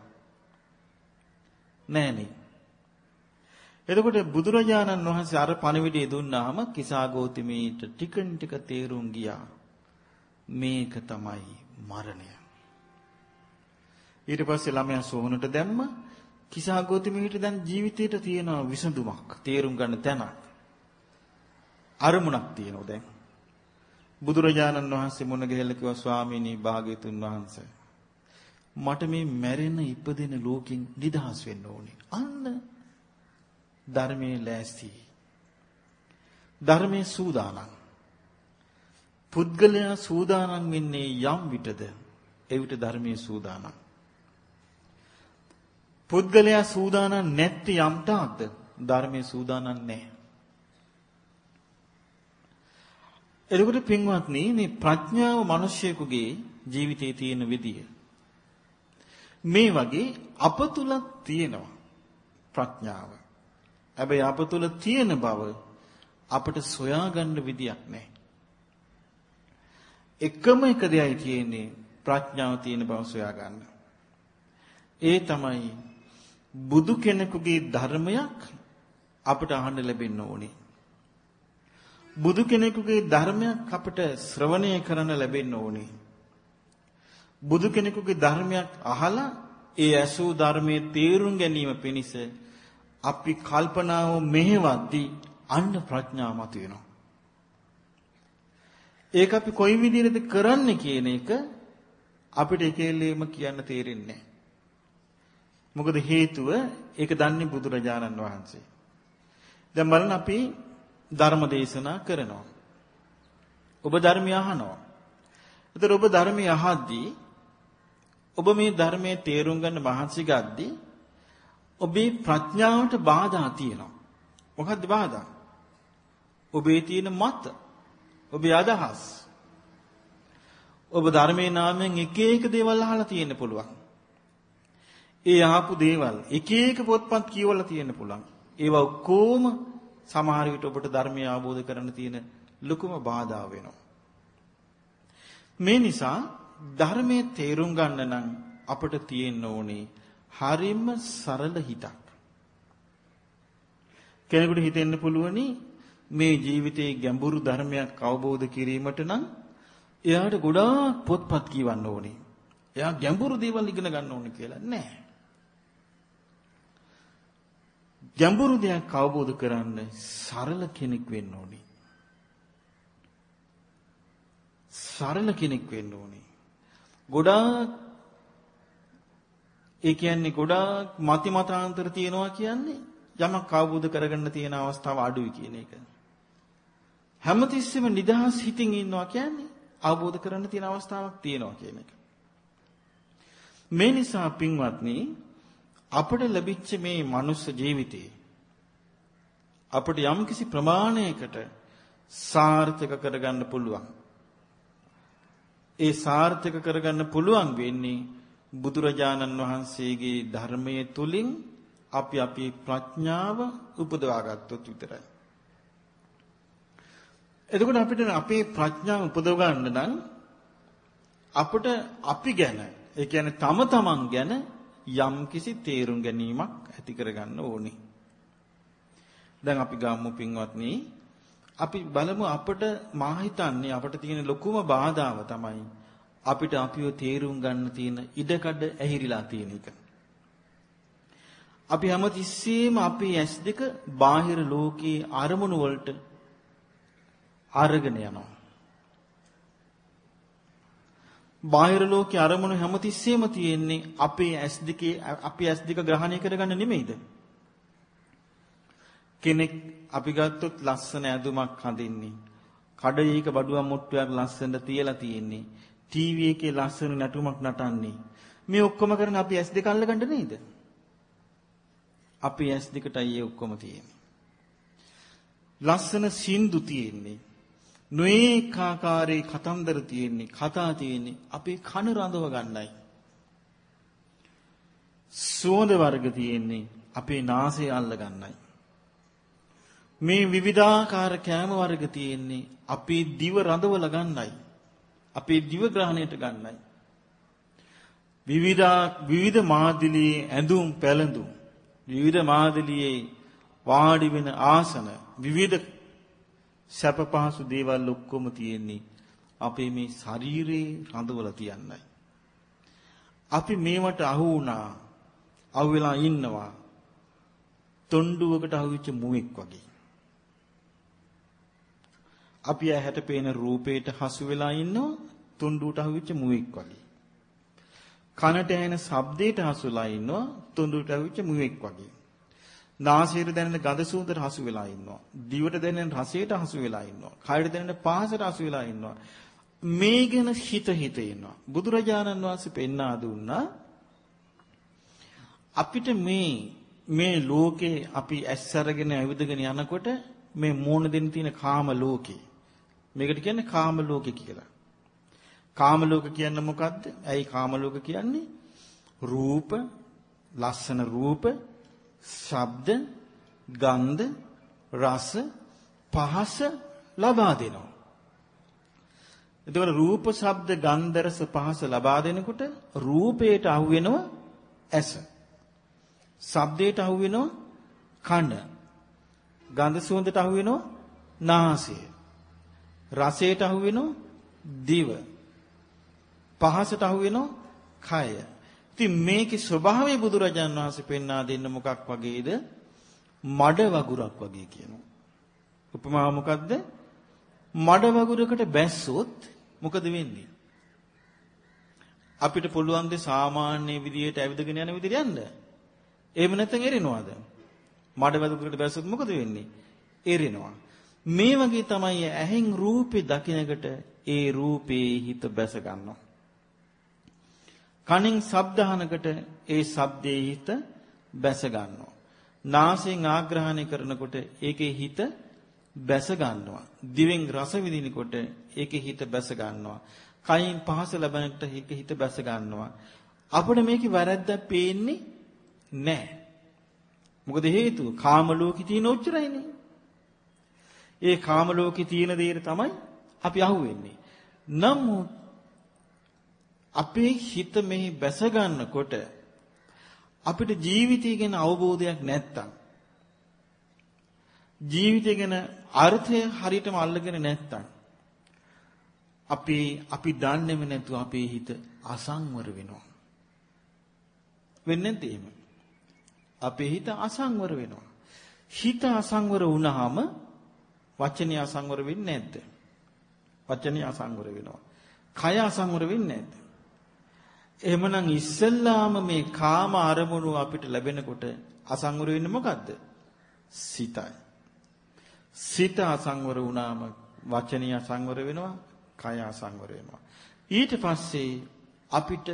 නෑනේ. එතකොට බුදුරජාණන් වහන්සේ අර පණිවිඩය දුන්නාම කිසා ගෞතමීට ටිකන් ටික තේරුම් ගියා. මේක තමයි මරණය. ඊට පස්සේ ළමයා සෝහනට දැම්ම කිසා ගෞතමීට දැන් ජීවිතේට තියෙන විසඳුමක් තේරුම් ගන්න තැනක්. අරමුණක් තියෙනවා දැන්. බුදුරජාණන් වහන්සේ මුණ ගැහිලා කිව්වා ස්වාමීනි භාග්‍යතුන් වහන්සේ මට මේ මැරෙන ඉපදෙන ලෝකෙන් නිදහස් වෙන්න ඕනේ. අන්න ධර්මයේ ලෑස්ති. ධර්මයේ සූදානම්. පුද්ගලයා සූදානම් වෙන්නේ යම් විටද එවිට ධර්මයේ සූදානම්. පුද්ගලයා සූදානම් නැත්te යම් තාක්ද ධර්මයේ සූදානම් නැහැ. එතකොට පින්වත්නි මේ ප්‍රඥාව මිනිස්සෙකුගේ ජීවිතයේ තියෙන විදිය මේ වගේ අප තුල තියෙනවා ප්‍රඥාව. හැබැයි අප තුල තියෙන බව අපිට සොයාගන්න විදියක් නැහැ. එකම එක දෙයයි තියෙන්නේ ප්‍රඥාව තියෙන බව සොයාගන්න. ඒ තමයි බුදු කෙනෙකුගේ ධර්මයක් අපිට අහන්න ලැබෙන්න ඕනේ. බුදු කෙනෙකුගේ ධර්මයක් අපිට ශ්‍රවණය කරන්න ලැබෙන්න ඕනේ. බුදු කෙනෙකුගේ ධර්මයක් අහලා ඒ ඇසූ ධර්මයේ තේරුම් ගැනීම පිණිස අපි කල්පනාව මෙහෙවද්දී අන්න ප්‍රඥාව මතුවෙනවා. ඒක අපි කොයි විදිහටද කරන්නේ කියන එක අපිට එකෙල්ලේම කියන්න තේරෙන්නේ මොකද හේතුව ඒක දන්නේ බුදුරජාණන් වහන්සේ. දැන් බලන්න අපි ධර්ම දේශනා කරනවා. ඔබ ධර්මය අහනවා. ඒතර ඔබ ධර්මය අහද්දී ඔබ මේ ධර්මයේ තේරුම් ගන්න මහන්සි ගද්දී ඔබේ ප්‍රඥාවට බාධා තියෙනවා. මොකද්ද බාධා? ඔබේ තියෙන මත, ඔබේ අදහස්. ඔබ ධර්මයේ නාමයෙන් එක එක දේවල් අහලා තියෙන්න පුළුවන්. ඒ අහපු දේවල් එක එක පොත්පත් කියවලා තියෙන්න පුළුවන්. ඒවා ඔක්කොම සමහර විට ඔබට ධර්මය අවබෝධ කරගන්න තියෙන ලොකුම බාධා වෙනවා. මේ නිසා ධර්මයේ තේරුම් ගන්න නම් අපට තියෙන්න ඕනේ හරිම සරල හිතක්. කෙනෙකුට හිතෙන්න පුළුවනි මේ ජීවිතයේ ගැඹුරු ධර්මයක් අවබෝධ කිරීමට නම් එයාට ගොඩාක් පොත්පත් කියවන්න ඕනේ. එයා ගැඹුරු දේවල් ඉගෙන ගන්න ඕනේ කියලා නෑ. ගැඹුරු දෙයක් අවබෝධ කරන්න සරල කෙනෙක් වෙන්න ඕනේ. සරල කෙනෙක් වෙන්න ඕනේ. ගොඩාක් ඒ කියන්නේ ගොඩාක් මති මතාන්තර තියෙනවා කියන්නේ යමක් අවබෝධ කරගන්න තියෙන අවස්ථාව අඩුයි කියන එක. හැමතිස්සෙම නිදහස් හිතින් ඉන්නවා කියන්නේ අවබෝධ කරගන්න තියෙන අවස්ථාවක් තියෙනවා කියන එක. මේ නිසා පින්වත්නි අපට ලැබිච්ච මේ මනුස්ස ජීවිතේ අපට යම්කිසි ප්‍රමාණයකට සාර්ථක කරගන්න පුළුවන්. ඒ සාර්ථක කරගන්න පුළුවන් වෙන්නේ බුදුරජාණන් වහන්සේගේ ධර්මයේ තුලින් අපි අපේ ප්‍රඥාව උපදවා ගත්තොත් විතරයි. එතකොට අපිට අපේ ප්‍රඥාව උපදව ගන්න නම් අපිට අපි ගැන ඒ කියන්නේ තම තමන් ගැන යම් කිසි තේරුම් ගැනීමක් ඇති කරගන්න ඕනේ. දැන් අපි ගමු පින්වත්නි අපි බලමු අපිට මා හිතන්නේ අපිට තියෙන ලොකුම බාධාව තමයි අපිට අපිව තේරුම් ගන්න තියෙන ඉඩකඩ ඇහිරිලා තියෙන එක. අපි හැමතිස්සෙම අපේ ඇස් දෙක බාහිර ලෝකයේ අරමුණු වලට අරගෙන යනවා. බාහිර ලෝකයේ අරමුණු හැමතිස්සෙම තියෙන්නේ අපේ ඇස් දෙකේ අපි ඇස් දෙක ග්‍රහණය කරගන්න නෙමෙයිද? කෙනෙක් අපි ගත්තොත් ලස්සන ඇඳුමක් හඳින්නේ. කඩේක බඩුවක් මුට්ටුවක් ලස්සනට තියලා තියෙන්නේ. ටීවී එකේ ලස්සන නටුමක් නටන්නේ. මේ ඔක්කොම කරන අපි ඇස් දෙක අල්ලගන්න නේද? අපි ඇස් දෙකටයි ඒ ඔක්කොම තියෙන්නේ. ලස්සන සින්දු තියෙන්නේ. නොඒකාකාරයේ කතන්දර තියෙන්නේ, කතා තියෙන්නේ අපේ කන රඳව ගන්නයි. සුවඳ වර්ග තියෙන්නේ අපේ නාසය අල්ල ගන්නයි. මේ විවිධාකාර කෑම වර්ග තියෙන්නේ අපේ දිව රඳවල ගන්නයි. අපේ දිව ග්‍රහණයට ගන්නයි. විවිධ විවිධ මාදිලියේ ඇඳුම් පැළඳුම් විවිධ මාදිලියේ වාඩි වෙන ආසන විවිධ සැප පහසු දේවල් ඔක්කොම තියෙන්නේ අපේ මේ ශරීරේ රඳවල තියන්නයි. අපි මේවට අහු වුණා අහු වෙලා ඉන්නවා තොණ්ඩුවකට අහුවෙච්ච මුවෙක් වගේ. අපි ඇහැට පේන රූපේට හසු වෙලා ඉන්නවා තොණ්ඩුවට අහුවෙච්ච මුවෙක් වගේ. කනට ඇහෙන ශබ්දයට හසුලා ඉන්නවා තොණ්ඩුවට අහුවෙච්ච මුවෙක් වගේ. නාසයට දැනෙන ගඳ සුවඳට හසු වෙලා ඉන්නවා. දිවට දැනෙන රසයට හසු වෙලා ඉන්නවා. කයට දැනෙන පහසට හසු වෙලා ඉන්නවා. මේ ගැන හිත හිත ඉන්නවා. බුදුරජාණන් වහන්සේ පෙන්වා දුන්නා අපිට මේ මේ ලෝකේ අපි ඇස් අරගෙන ඇවිදගෙන යනකොට මේ මූණ දෙන්න තියෙන කාම ලෝකේ මේකට කියන්නේ කාම ලෝකේ කියලා. කාම ලෝක කියන්නේ මොකද්ද? ඇයි කාම ලෝක කියන්නේ? රූප, ලස්සන රූප, ශබ්ද, ගන්ධ, රස, පහස ලබා දෙනවා. එතකොට රූප, ශබ්ද, ගන්ධ, රස, පහස ලබා දෙනකොට රූපයට අහු වෙනවා ඇස. ශබ්දයට අහු වෙනවා කන. ගන්ධ සුවඳට අහු වෙනවා නාසය. රසයට අහු වෙනවා දිව. පහසට අහු වෙනවා කය. ඉතින් මේකේ ස්වභාවය බුදුරජාන් වහන්සේ පෙන්වා දෙන්න මොකක් වගේද? මඩ වගුරක් වගේ කියනවා. උපමාව මොකද්ද? මඩ වගුරකට බැස්සොත් මොකද වෙන්නේ? අපිට පුළුවන් ද සාමාන්‍ය විදියට ඇවිදගෙන යන විදියට යන්න? එහෙම නැත්නම් එරිනවද? මඩ වගුරකට බැස්සොත් මොකද වෙන්නේ? එරිනවා. මේ වගේ තමයි ඇහෙන් රූපේ දකිනකට ඒ රූපේ හිත බැස ගන්නවා. කනින් ශබ්ද අහනකට ඒ ශබ්දේ හිත බැස ගන්නවා. නාසයෙන් ආග්‍රහණය කරනකොට ඒකේ හිත බැස ගන්නවා. දිවෙන් රස විඳිනකොට ඒකේ හිත බැස ගන්නවා. කයින් පහස ලැබෙනකොට ඒකේ හිත බැස ගන්නවා. අපිට මේකේ වැරද්දක් පේන්නේ නැහැ. මොකද හේතුව කාම ලෝකේ තියෙන උච්චරයිනේ. ඒ කාම ලෝකේ තියෙන දේට තමයි අපි අහුවෙන්නේ. නමුත් අපේ හිත මෙහි බැස ගන්නකොට අපිට ජීවිතය ගැන අවබෝධයක් නැත්තම් ජීවිතය ගැන අර්ථය හරියටම අල්ලගෙන නැත්තම් අපි අපි දන්නේම නැතුව අපේ හිත අසංවර වෙනවා. වෙන්නේ නැද්ද එහෙම? අපේ හිත අසංවර වෙනවා. හිත අසංවර වුණාම වචනය අසංවර වෙන්නේ නැද්ද? වචනය අසංවර වෙනවා. කය අසංවර වෙන්නේ නැද්ද? එහෙමනම් ඉස්සල්ලාම මේ කාම අරමුණු අපිට ලැබෙනකොට අසංවර වෙන්නේ මොකද්ද? සිතයි. සිත අසංවර වුණාම වචනය අසංවර වෙනවා, කය අසංවර වෙනවා. ඊට පස්සේ අපිට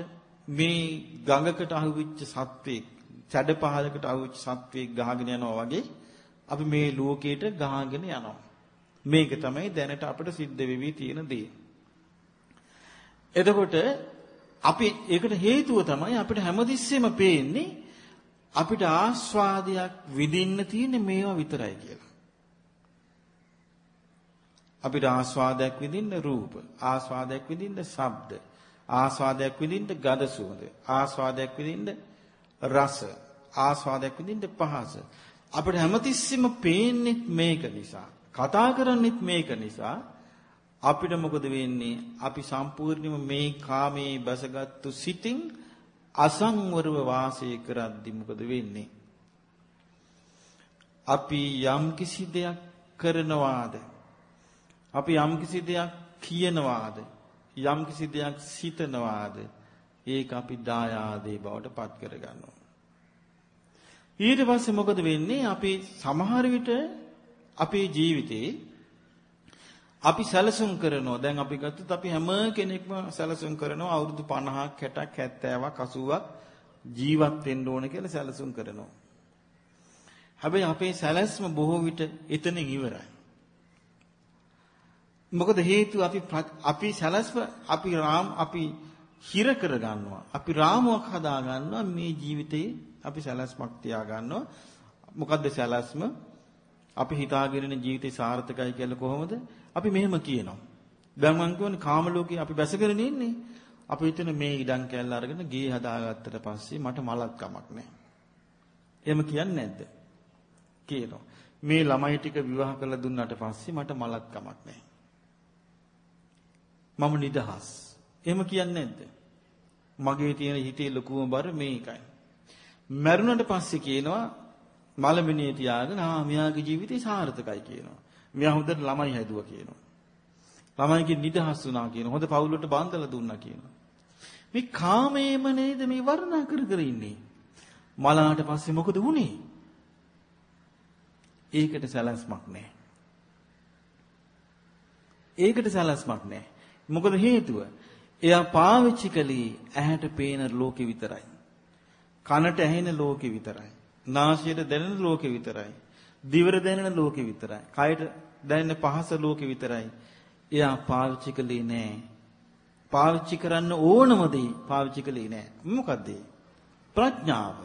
මේ ගඟකට අහුවෙච්ච සත්වෙක්, සැඩ පහලකට අහුවෙච්ච සත්වෙක් ගහගෙන යනවා වගේ අපි මේ ලෝකයට ගහගෙන යනවා. මේක තමයි දැනට අපිට සිද්ධ වෙවි තියෙන දේ. එතකොට අපි ඒකට හේතුව තමයි අපිට හැමතිස්සෙම පේන්නේ අපිට ආස්වාදයක් විඳින්න තියෙන මේවා විතරයි කියලා. අපිට ආස්වාදයක් විඳින්න රූප, ආස්වාදයක් විඳින්න ශබ්ද, ආස්වාදයක් විඳින්න ගඳ සුවඳ, ආස්වාදයක් විඳින්න රස, ආස්වාදයක් විඳින්න පහස. අපිට හැමතිස්සෙම පේන්නේ මේක නිසා. කතා කරන්නෙත් මේක නිසා අපිට මොකද වෙන්නේ? අපි සම්පූර්ණයෙන්ම මේ කාමයේ බසගත්තු සිතින් අසංවරව වාසය කරද්දි මොකද වෙන්නේ? අපි යම් කිසි දෙයක් කරනවාද? අපි යම් කිසි දෙයක් කියනවාද? යම් කිසි දෙයක් සිතනවාද? ඒක අපි දායාදේ බවට පත් කරගන්නවා. ඊට පස්සේ මොකද වෙන්නේ? අපි සමහර විට අපේ ජීවිතේ අපි සැලසුම් කරනවා. දැන් අපි ගත්තොත් අපි හැම කෙනෙක්ම සැලසුම් කරනවා අවුරුදු 50ක් 60ක් 70ක් 80ක් ජීවත් වෙන්න ඕන කියලා සැලසුම් කරනවා. හැබැයි අපේ සැලැස්ම බොහෝ විට එතනින් ඉවරයි. මොකද හේතුව අපි අපි සැලැස්ම අපි රාම් අපි හිර කර ගන්නවා. අපි රාමුවක් හදා ගන්නවා මේ ජීවිතේ අපි සැලැස්මක් තියා ගන්නවා. මොකද්ද සැලැස්ම? අපි හිතාගෙන ඉන්න ජීවිතේ සාර්ථකයි කියලා කොහොමද? අපි මෙහෙම කියනවා. දැන් මම කියන්නේ කාම ලෝකේ අපි බැසගෙන ඉන්නේ. අපි හිතන මේ ඉඩම් කැල්ල අරගෙන ගේ හදාගත්තට පස්සේ මට මලක් කමක් නැහැ. එහෙම කියන්නේ නැද්ද? කියනවා. මේ ළමයි ටික විවාහ කරලා දුන්නාට පස්සේ මට මලක් කමක් නැහැ. මම නිදහස්. එහෙම කියන්නේ නැද්ද? මගේ තියෙන හිතේ ලොකුම බර මේකයි. මරුණට පස්සේ කියනවා මලමිනිය තියාගෙන ආ මෙයාගේ ජීවිතේ සාර්ථකයි කියනවා. මෙයා හොඳට ළමයි හැදුවා කියනවා. ළමයිගේ නිදහස් වුණා කියනවා. හොඳ පවුලට බාන්දලා දුන්නා කියනවා. මේ කාමයේම නේද මේ වර්ණනා කර කර ඉන්නේ. මලාට පස්සේ මොකද වුනේ? ඒකට සැලැස්මක් නැහැ. ඒකට සැලැස්මක් නැහැ. මොකද හේතුව? එයා පාවිච්චි කළේ ඇහැට පේන ලෝකෙ විතරයි. කනට ඇහෙන ලෝකෙ විතරයි. නාසයට දැනෙන ලෝකෙ විතරයි. දිවට දැනෙන ලෝකෙ විතරයි. කයට දැනෙන පහස ලෝකෙ විතරයි. එයා පාවිච්චි කළේ නෑ. පාවිච්චි කරන්න ඕනම දේ පාවිච්චි කළේ නෑ. මොකද්ද ප්‍රඥාව.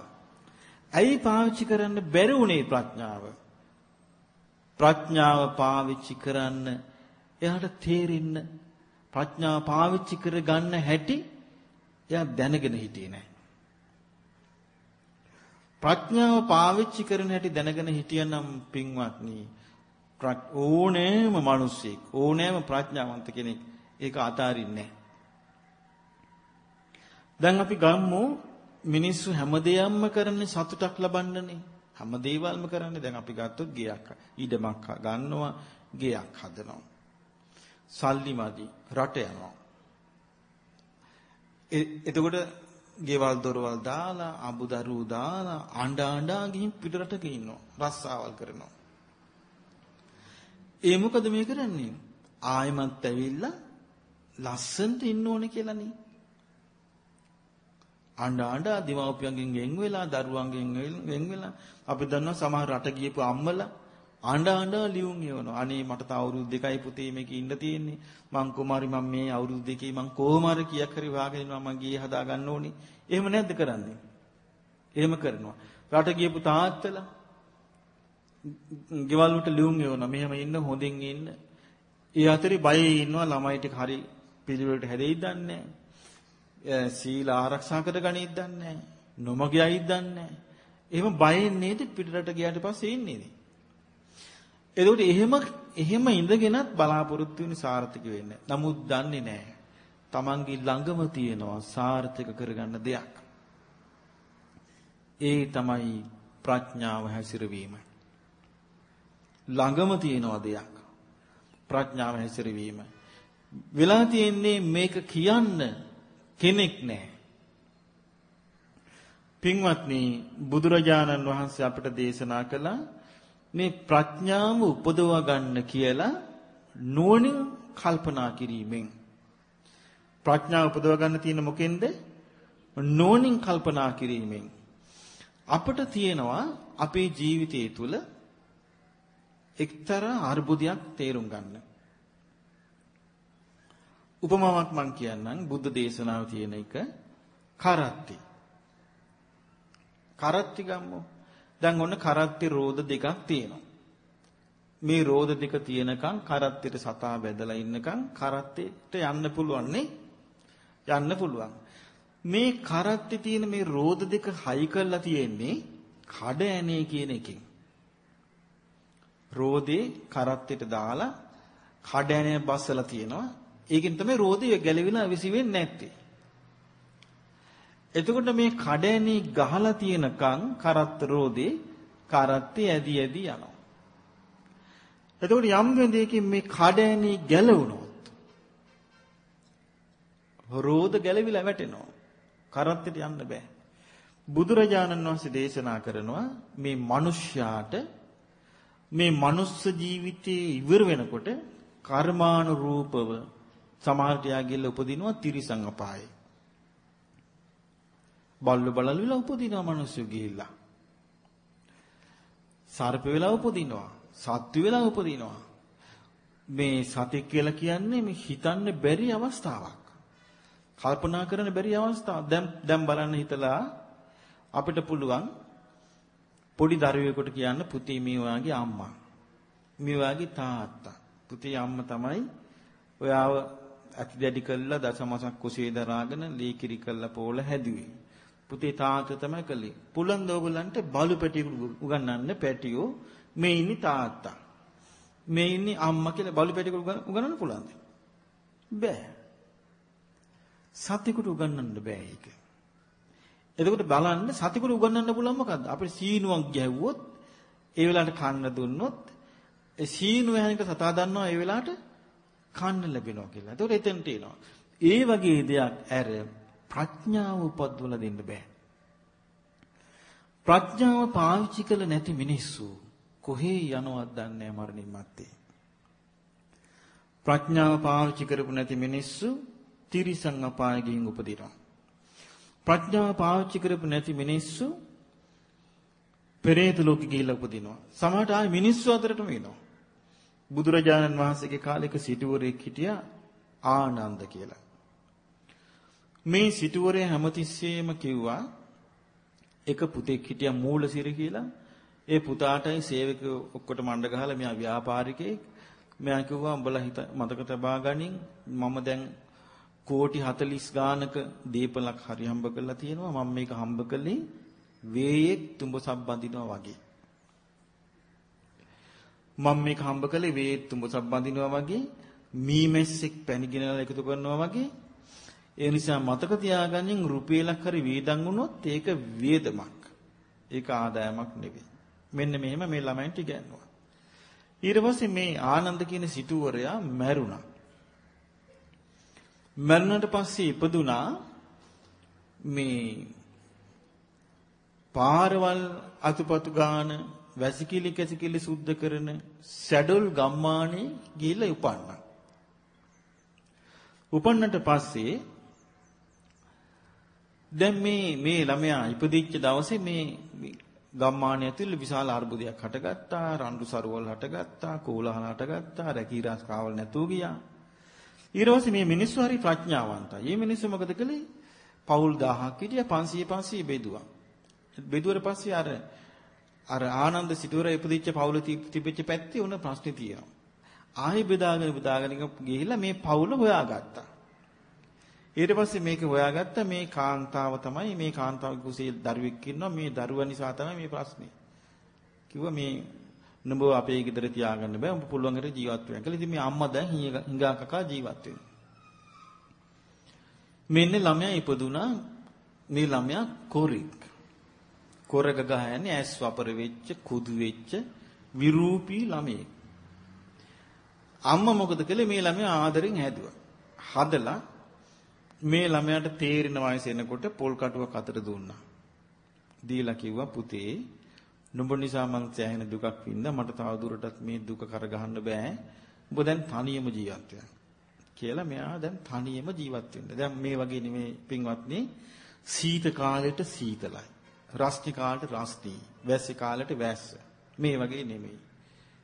ඇයි පාවිච්චි කරන්න බැරි වුණේ ප්‍රඥාව? ප්‍රඥාව පාවිච්චි කරන්න එයාට තේරෙන්න ප්‍රඥාව පාවිච්චි කර ගන්න හැටි එයා දැනගෙන හිටියේ නැහැ. ප්‍රඥාව පාවිච්චි කරන හැටි දැනගෙන හිටියනම් පින්වත්නි ඕනෑම මිනිසෙක් ඕනෑම ප්‍රඥාවන්ත කෙනෙක් ඒක අතාරින්නේ දැන් අපි ගම්මු මිනිස්සු හැමදේයක්ම කරන්නේ සතුටක් ලබන්නනේ. හැම දේවල්ම කරන්නේ දැන් අපි ගත්තොත් ගෙයක් ඊඩමක් ගන්නවා ගෙයක් හදනවා. සල්ලි මදි රට යනවා. එතකොට ගෙවල් දොරවල් දාලා අඹදරු දාලා අඬ අඬා ගිහින් පිටරටක ඉන්නවා රස්සාවල් කරනවා. ඒ මොකද මේ කරන්නේ? ආයමත් ඇවිල්ලා ලස්සනට ඉන්න ඕනේ කියලානේ අඬ අඬ දිමව්පියන්ගෙන් වෙන් වෙලා දරුවන්ගෙන් වෙන් වෙලා අපි දන්නවා සමහර රට ගියපු අම්මලා අඬ අඬ ලියුම් එවනවා. අනේ මට තව අවුරුදු දෙකයි පුතේ මේක ඉන්න තියෙන්නේ. මං කුමාරි මම මේ අවුරුදු දෙකේ මං කොහොම හරි කීයක් හරි වාගෙන ඉන්නවා මං ගියේ හදා ගන්න ඕනේ. එහෙම නැද්ද කරන්නේ? එහෙම කරනවා. රට ගියපු තාත්තලා ගෙවල් වලට ලියුම් එවනවා. මෙහෙම ඉන්න හොඳින් ඉන්න. ඒ අතරේ බයේ ඉන්නවා ළමයි ටික හරි පිළිවෙලට හැදෙයිද දන්නේ නැහැ. සීල ආරක්ෂා කරගනියිද දන්නේ නැහැ. නොමගියයිද දන්නේ නැහැ. එහෙම බයෙන් නේද පිටරට ගියාට පස්සේ ඉන්නේ. එතකොට එහෙම එහෙම ඉඳගෙනත් බලාපොරොත්තු වෙන සාර්ථක වෙන්නේ. නමුත් දන්නේ නැහැ. Tamange ළඟම තියෙනවා සාර්ථක කරගන්න දෙයක්. ඒ තමයි ප්‍රඥාව හැසිරවීම. ළඟම තියෙනවා දෙයක්. ප්‍රඥාව හැසිරවීම. වෙලා තියෙන්නේ මේක කියන්න කෙනෙක් නැහැ. පින්වත්නි බුදුරජාණන් වහන්සේ අපට දේශනා කළා මේ ප්‍රඥාව උපදවා ගන්න කියලා නුවණින් කල්පනා කිරීමෙන් ප්‍රඥාව උපදවා ගන්න තියෙන මොකෙන්ද නුවණින් කල්පනා කිරීමෙන් අපට තියෙනවා අපේ ජීවිතය තුළ එක්තරා අර්බුදයක් තේරුම් ගන්න. උපමාවක් මම කියන්නම් බුද්ධ දේශනාව තියෙන එක කරත්ති. කරත්ති ගම්මු. දැන් ඔන්න කරත්ති රෝද දෙකක් තියෙනවා. මේ රෝද දෙක තියෙනකන් කරත්තෙට සතා බැදලා ඉන්නකන් කරත්තෙට යන්න පුළුවන් නේ? යන්න පුළුවන්. මේ කරත්තේ තියෙන මේ රෝද දෙක හයි කරලා තියෙන්නේ කඩ ඇනේ කියන එකෙන්. රෝදේ කරත්තෙට දාලා කඩෑනේ බස්සලා තියෙනවා. ඒකෙන් තමයි රෝදේ ගැලවිලා විසි වෙන්නේ නැත්තේ. එතකොට මේ කඩෑනේ ගහලා තියෙනකන් කරත්ත රෝදේ කරත්තේ ඇදි ඇදි යනවා. එතකොට යම් වෙලෙකින් මේ කඩෑනේ ගැලවුණොත් රෝද ගැලවිලා වැටෙනවා. කරත්තෙට යන්න බෑ. බුදුරජාණන් වහන්සේ දේශනා කරනවා මේ මිනිස්යාට මේ මනුස්ස ජීවිතයේ ඉවර වෙනකොට කර්මානුරූපව සමහරට යා ගිල්ල උපදිනවා තිරිසං අපායේ. බල්ල බලල් වෙලා උපදිනවා මිනිස්සු ගිහිල්ලා. සර්ප වෙලා උපදිනවා. සත්තු වෙලා උපදිනවා. මේ සතෙක් කියලා කියන්නේ මේ හිතන්න බැරි අවස්ථාවක්. කල්පනා කරන්න බැරි අවස්ථාවක්. දැන් දැන් බලන්න හිතලා අපිට පුළුවන් පොඩි දරුවෙකුට කියන්න පුතේ මේ වාගේ අම්මා. මේ වාගේ තාත්තා. පුතේ අම්මා තමයි ඔයාව ඇති දැඩි කළා දසමසක් කුසේ දරාගෙන ලීකිරි කළා පොළ හැදුවේ. පුතේ තාත්තා තමයි කළේ. පුලන් දෝගලන්ට බලු පැටියෙකුට උගන්වන්න පැටියෝ මේ ඉන්නේ තාත්තා. මේ ඉන්නේ අම්මා කියලා බලු පැටියෙකුට උගන්වන්න පුළුවන්ද? බෑ. සතෙකුට උගන්වන්න බෑ ඒක. එතකොට බලන්න සතෙකුට උගන්වන්න පුළුවන් මොකද්ද? අපිට සීනුවක් ගැහුවොත් ඒ වෙලාවට කන්න දුන්නොත් ඒ සීනුව හැනික සතා දන්නවා ඒ වෙලාවට කන්න ලැබෙනවා කියලා. එතකොට එතෙන්ට එනවා. ඒ වගේ දෙයක් ඇර ප්‍රඥාව උපද්දවලා දෙන්න බෑ. ප්‍රඥාව පාවිච්චි කළ නැති මිනිස්සු කොහේ යනවද දන්නේ මරණින් මත්තේ. ප්‍රඥාව පාවිච්චි කරපු නැති මිනිස්සු තිරිසන් අපාය ගිහින් උපදිනවා. ප්‍රඥාව පාවිච්චි කරපු නැති මිනිස්සු පෙරේත ලෝකෙ ගිහිල්ලා උපදිනවා. සමහරට ආයේ මිනිස්සු අතරටම එනවා. බුදුරජාණන් වහන්සේගේ කාලෙක සිටුවරයෙක් හිටියා ආනන්ද කියලා. මේ සිටුවරේ හැමතිස්සෙම කිව්වා එක පුතෙක් හිටියා මූලසිරි කියලා. ඒ පුතාටයි සේවකයෝ ඔක්කොට මණ්ඩ ගහලා මෙයා ව්‍යාපාරිකයෙක්. මෙයා කිව්වා උඹලා හිත මතක තබා ගනින්. මම දැන් කෝටි 40 ගානක දීපලක් හරි හම්බ කරලා තියෙනවා. මම මේක හම්බ කළේ වේයෙක් තුඹ සම්බන්ධිනවා වගේ. මම මේක හම්බ කළේ වේයෙක් තුඹ සම්බන්ධිනවා වගේ. මීමැස්සෙක් පැණිගෙනලා එකතු කරනවා වගේ. ඒ නිසා මතක තියාගන්න රුපියලක් හරි වේදන් වුණොත් ඒක වේදමක්. ඒක ආදායමක් නෙවෙයි. මෙන්න මෙහෙම මේ ළමයින්ට ඉගැන්නුවා ඊට පස්සේ මේ ආනන්ද කියන සිටුවරයා මැරුණා. මරණයට පස්සේ ඉපදුනා මේ පාරවල් අතුපතු ගාන වැසිකිලි කැසිකිලි සුද්ධ කරන සැඩොල් ගම්මානේ ගිහිල්ලා උපන්නා. උපන්නට පස්සේ දැන් මේ මේ ළමයා ඉපදිච්ච දවසේ මේ ගම්මානය ඇතුළේ විශාල අර්බුදයක් හටගත්තා, රණ්ඩු සරුවල් හටගත්තා, කෝලහල හටගත්තා, රැකීරස් කාවල් නැතුව ගියා. ඊට පස්සේ මේ මිනිස්සු හරි ප්‍රඥාවන්තයි. මේ මිනිස්සු මොකද කළේ? පවුල් 1000ක් හිටියා 500 500 බෙදුවා. බෙදුවට පස්සේ අර අර ආනන්ද සිටුවර ඉපදිච්ච පවුල තිබෙච්ච පැත්තේ උන ප්‍රශ්නේ තියෙනවා. ආයෙ බෙදාගෙන බෙදාගෙන ගිහිල්ලා මේ පවුල හොයාගත්තා. ඊට පස්සේ මේක හොයාගත්ත මේ කාන්තාව තමයි මේ කාන්තාවගේ කුසේ දරුවෙක් ඉන්නවා මේ දරුවා නිසා තමයි මේ ප්‍රශ්නේ. කිව්වා මේ නුඹ අපේ ගෙදර තියාගන්න බෑ. උඹ පුළුවන් හැට ජීවත් වෙන්න කියලා. ඉතින් මේ අම්මා දැන් හිඟා කකා ජීවත් වෙනවා. මෙන්න ළමයා ඉපදුනා. මේ ළමයා කොරික්. කොරග ගහන්නේ ඇස් වපර වෙච්ච, කුදු වෙච්ච, විරූපී ළමයෙක්. අම්මා මොකද කළේ මේ ළමයා ආදරෙන් හැදුවා. හදලා මේ ළමයාට තේරෙන වයස එනකොට පොල් කටුවක් අතට දුන්නා. දීලා කිව්වා පුතේ නුඹ නිසා මං සෑහෙන දුකක් වින්දා මට තව දුරටත් මේ දුක කරගහන්න බෑ. ඔබ දැන් තනියම ජීවත් වෙන්න. කියලා මෙයා දැන් තනියම ජීවත් වෙන්න. දැන් මේ වගේ නෙමේ පින්වත්නි සීත කාලෙට සීතලයි. රස්නි කාලෙට රස්නි. වැස්සි කාලෙට වැස්ස. මේ වගේ නෙමෙයි.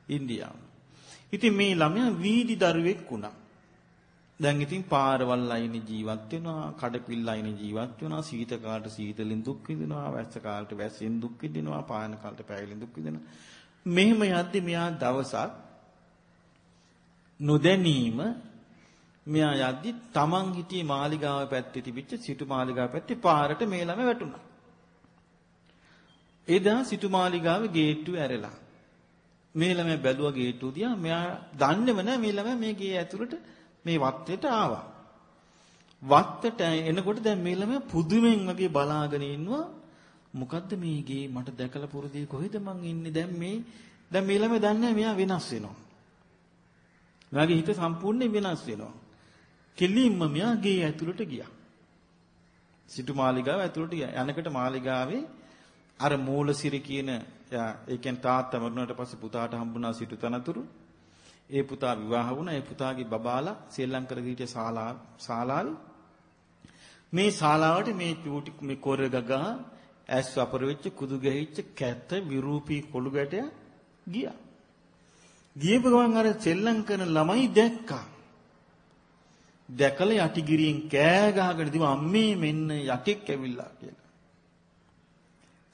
ඉන්දියාව. ඉතින් මේ ළමයා වීදි දරුවෙක් වුණා. දැන් ඉතින් පාරවල් අයිනේ ජීවත් වෙනවා, කඩපිල් අයිනේ ජීවත් වෙනවා, සීත කාලට සීතලෙන් දුක් විඳිනවා, වැස්ස කාලට වැස්සෙන් දුක් විඳිනවා, පායන කාලට පැයලෙන් දුක් විඳිනවා. මෙහෙම යද්දි මෙයා දවසක් නොදැනීම මෙයා යද්දි තමන් හිටියේ මාලිගාව පැත්තේ තිබිච්ච සිටු මාලිගාව පැත්තේ පාරට මේ ළම වැටුණා. එදා සිටු මාලිගාවේ ගේට්ටුව ඇරලා. මේ ළමයා බැලුවා ගේට්ටුව දිහා මෙයා දන්නේම නැහැ මේ ළමයා මේ ගේ ඇතුළට මේ වත්තේට ආවා. වත්තට එනකොට දැන් මේ ළමයා පුදුමෙන් වගේ බලාගෙන ඉන්නවා. මොකද්ද මේ ගේ මට දැකලා පුරුදී කොහෙද මං ඉන්නේ දැන් මේ දැන් මේ ළමයා දන්නේ මෙයා වෙනස් වෙනවා. මෙයාගේ හිත සම්පූර්ණයෙන් වෙනස් වෙනවා. කෙලින්ම මෙයා ගේ ඇතුළට ගියා. සිටු මාලිගාව ඇතුළට ගියා. යනකොට මාලිගාවේ අර මූලසිරි කියන ඒ කියන්නේ තාත්තා මරුණාට පස්සේ පුතාට හම්බුණා සිටු තනතුරු. ඒ පුතා විවාහ වුණා. ඒ පුතාගේ බබාලා ශ්‍රී ලංකාවේ හිටිය ශාලා ශාලාවේ මේ ශාලාවට මේ චූටි මේ කොර ගගා ඇස් අපර වෙච්ච කුදු ගැහිච්ච කැත විරූපී කොළු ගැටය ගියා. ගියපු ගමන් අර සෙල්ලම් කරන ළමයි දැක්කා. දැකලා යටිගිරියෙන් කෑ ගහගෙන ඉතින් අම්මේ මෙන්න යකෙක් ඇවිල්ලා කියලා.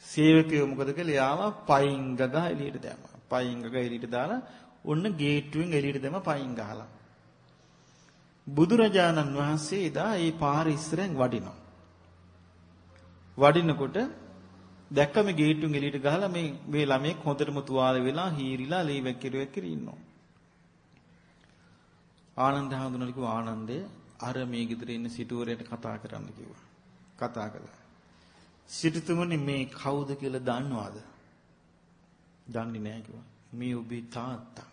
සේවකයෝ මොකද කළේ? ආවා පයින් ගගා එළියට දැම්මා. පයින් ගගා එළියට දාලා ඔන්න ගේට්ටුවෙන් එළියට දැම්මා පයින් ගහලා. බුදුරජාණන් වහන්සේ එදා ඒ පාර ඉස්සරෙන් වඩිනවා. වඩිනකොට දැක්ක මේ ගේට්ටුවෙන් එළියට ගහලා මේ මේ ළමයෙක් හොඳටම තුවාල වෙලා හීරිලා ලී වැක්කිරි වැක්කිරි ඉන්නවා. ආනන්ද හඳුනන කිව්වා ආනන්දේ අර මේ ගෙදර ඉන්න සිටුවරයට කතා කරන්න කිව්වා. කතා කළා. සිටුතුමනි මේ කවුද කියලා දන්නවද? දන්නේ නැහැ කිව්වා. මේ ඔබේ තාත්තා.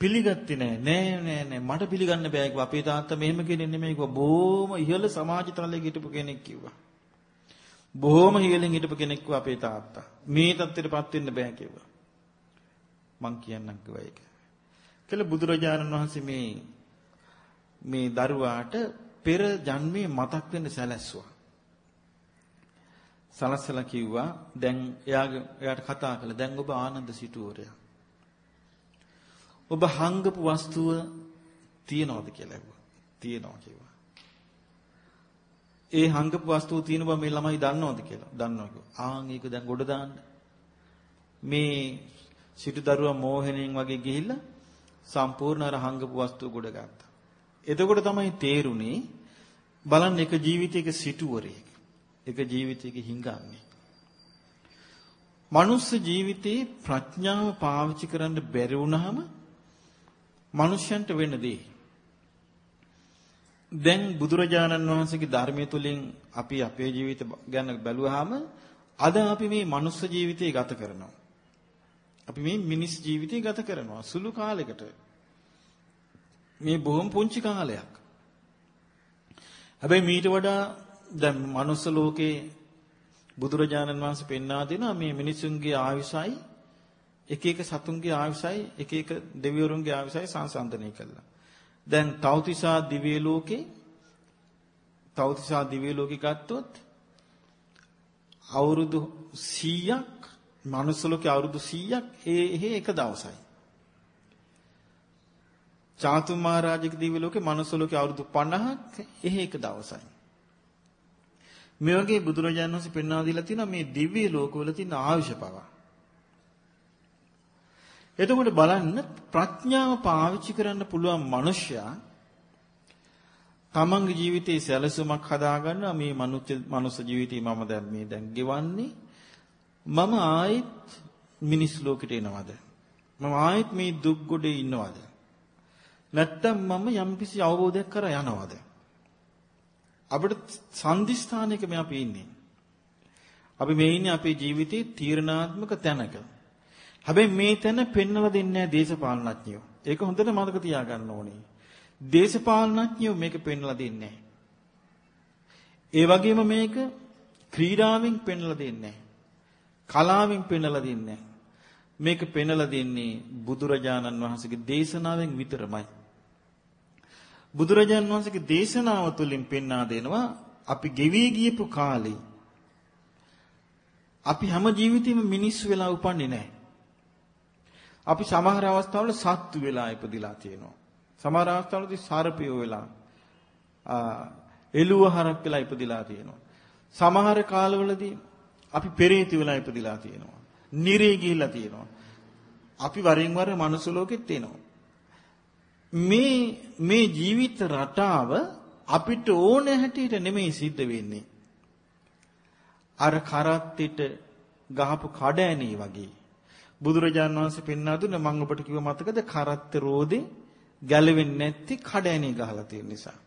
පිළිගත්තේ නෑ. නෑ නෑ නෑ. මට පිළිගන්න බෑ කිව්වා. අපේ තාත්තා මෙහෙම කෙනෙක් නෙමෙයි කිව්වා. බොහොම ඉහළ සමාජ තලයක හිටපු කෙනෙක් කිව්වා. බොහොම ඉහළින් හිටපු කෙනෙක් කිව්වා අපේ තාත්තා. මේ தත්ත්වයටපත් වෙන්න බෑ කිව්වා. මං කියන්නම් කිව්වා ඒක. කියලා බුදුරජාණන් වහන්සේ මේ මේ දරුවාට පෙර ජන්මේ මතක් වෙන්න සැලැස්සුවා. සලස්සලා කිව්වා දැන් එයාගේ එයාට කතා කළා දැන් ඔබ ආනන්ද සිටුවරයා ඔබ හංගපු වස්තුව තියනවද කියලා ඇහුවා. තියනවා කිව්වා. ඒ හංගපු වස්තුව තියෙන බව මේ ළමයි දන්නවද කියලා? දන්නවා කිව්වා. ආන් ඒක දැන් ගොඩ දාන්න. මේ සිටු දරුවා මෝහණයෙන් වගේ ගිහිල්ලා සම්පූර්ණ අර හංගපු වස්තුව ගොඩ ගත්තා. එතකොට තමයි තේරුනේ බලන්න එක ජීවිතයක සිටුවරයෙක්. එක ජීවිතයක හිඟන්නේ. මනුස්ස ජීවිතේ ප්‍රඥාව පාවිච්චි කරන්න බැරි වුණාම මනුෂ්‍යන්ට වෙන දේ. දැන් බුදුරජාණන් වහන්සේගේ ධර්මයේ තුලින් අපි අපේ ජීවිත ගැන බැලුවාම අද අපි මේ මනුස්ස ජීවිතය ගත කරනවා. අපි මේ මිනිස් ජීවිතය ගත කරනවා සුළු කාලයකට. මේ බොහොම පුංචි කාලයක්. හැබැයි මීට වඩා දැන් මනුස්ස ලෝකේ බුදුරජාණන් වහන්සේ පෙන්වා දෙනවා මේ මිනිසුන්ගේ ආයුෂයි එක එක සතුන්ගේ ආයුෂයි එක එක දෙවිවරුන්ගේ ආයුෂයි සංසන්දනය කළා. දැන් තෞතිසා දිව්‍ය ලෝකේ තෞතිසා දිව්‍ය ලෝකේ ගත්තොත් අවුරුදු 100ක් මනුස්ස ලෝකේ අවුරුදු 100ක් ඒ එහෙ එක දවසයි. චාතුම්මාරාජික දිව්‍ය ලෝකේ මනුස්ස ලෝකේ අවුරුදු 50ක් එහෙ එක දවසයි. මේ වගේ බුදුරජාණන් වහන්සේ පෙන්වා දීලා තියෙනවා මේ දිව්‍ය ලෝකවල තියෙන ආයුෂ පවා. එතකොට බලන්න ප්‍රඥාව පාවිච්චි කරන්න පුළුවන් මනුෂ්‍යයා තමන්ගේ ජීවිතේ සැලසුමක් හදාගන්නවා. මේ මනුස්ස ජීවිතේ මම දැන් මේ දැන් ගෙවන්නේ. මම ආයෙත් මිනිස් ලෝකෙට එනවද? මම ආයෙත් මේ දුක් ගොඩේ ඉන්නවද? නැත්තම් මම යම්කිසි අවබෝධයක් කර යනවද? අපිට සම්දිස්ථානයක මේ අපි ඉන්නේ අපි මේ ඉන්නේ අපේ ජීවිතේ තීරණාත්මක තැනක හැබැයි මේ තැන පෙන්වලා දෙන්නේ නැහැ දේශපාලනඥයෝ. ඒක හොඳට මතක තියාගන්න ඕනේ. දේශපාලනඥයෝ මේක පෙන්වලා දෙන්නේ නැහැ. ඒ වගේම මේක ක්‍රීඩාවෙන් පෙන්වලා දෙන්නේ නැහැ. කලාවෙන් පෙන්වලා දෙන්නේ නැහැ. මේක පෙන්වලා දෙන්නේ බුදුරජාණන් වහන්සේගේ දේශනාවෙන් විතරමයි. බුදුරජාණන් වහන්සේගේ දේශනාව තුළින් පෙන්වා දෙනවා අපි ගෙවි ගියපු කාලේ අපි හැම ජීවිතෙම මිනිස්සු වෙලා උපන්නේ නැහැ. අපි සමහර අවස්ථාවල සත්තු වෙලා ඉපදිලා තියෙනවා. සමහර අවස්ථාවලදී සර්පයෝ වෙලා එළුව හරක් වෙලා ඉපදිලා තියෙනවා. සමහර කාලවලදී අපි පෙරේති වෙලා ඉපදිලා තියෙනවා. නිරේ ගිහිල්ලා තියෙනවා. අපි වරින් වර මනුස්ස ලෝකෙත් එනවා. මේ මේ ජීවිත රටාව අපිට ඕන හැටියට නෙමෙයි සිද්ධ වෙන්නේ. අර කරත්තෙට ගහපු කඩෑනේ වගේ. බුදුරජාන් වහන්සේ පෙන්වා දුන්න මම ඔබට කිව්ව මතකද කරත්ත රෝදේ ගැලවෙන්නේ නැති කඩෑනේ ගහලා තියෙන නිසා.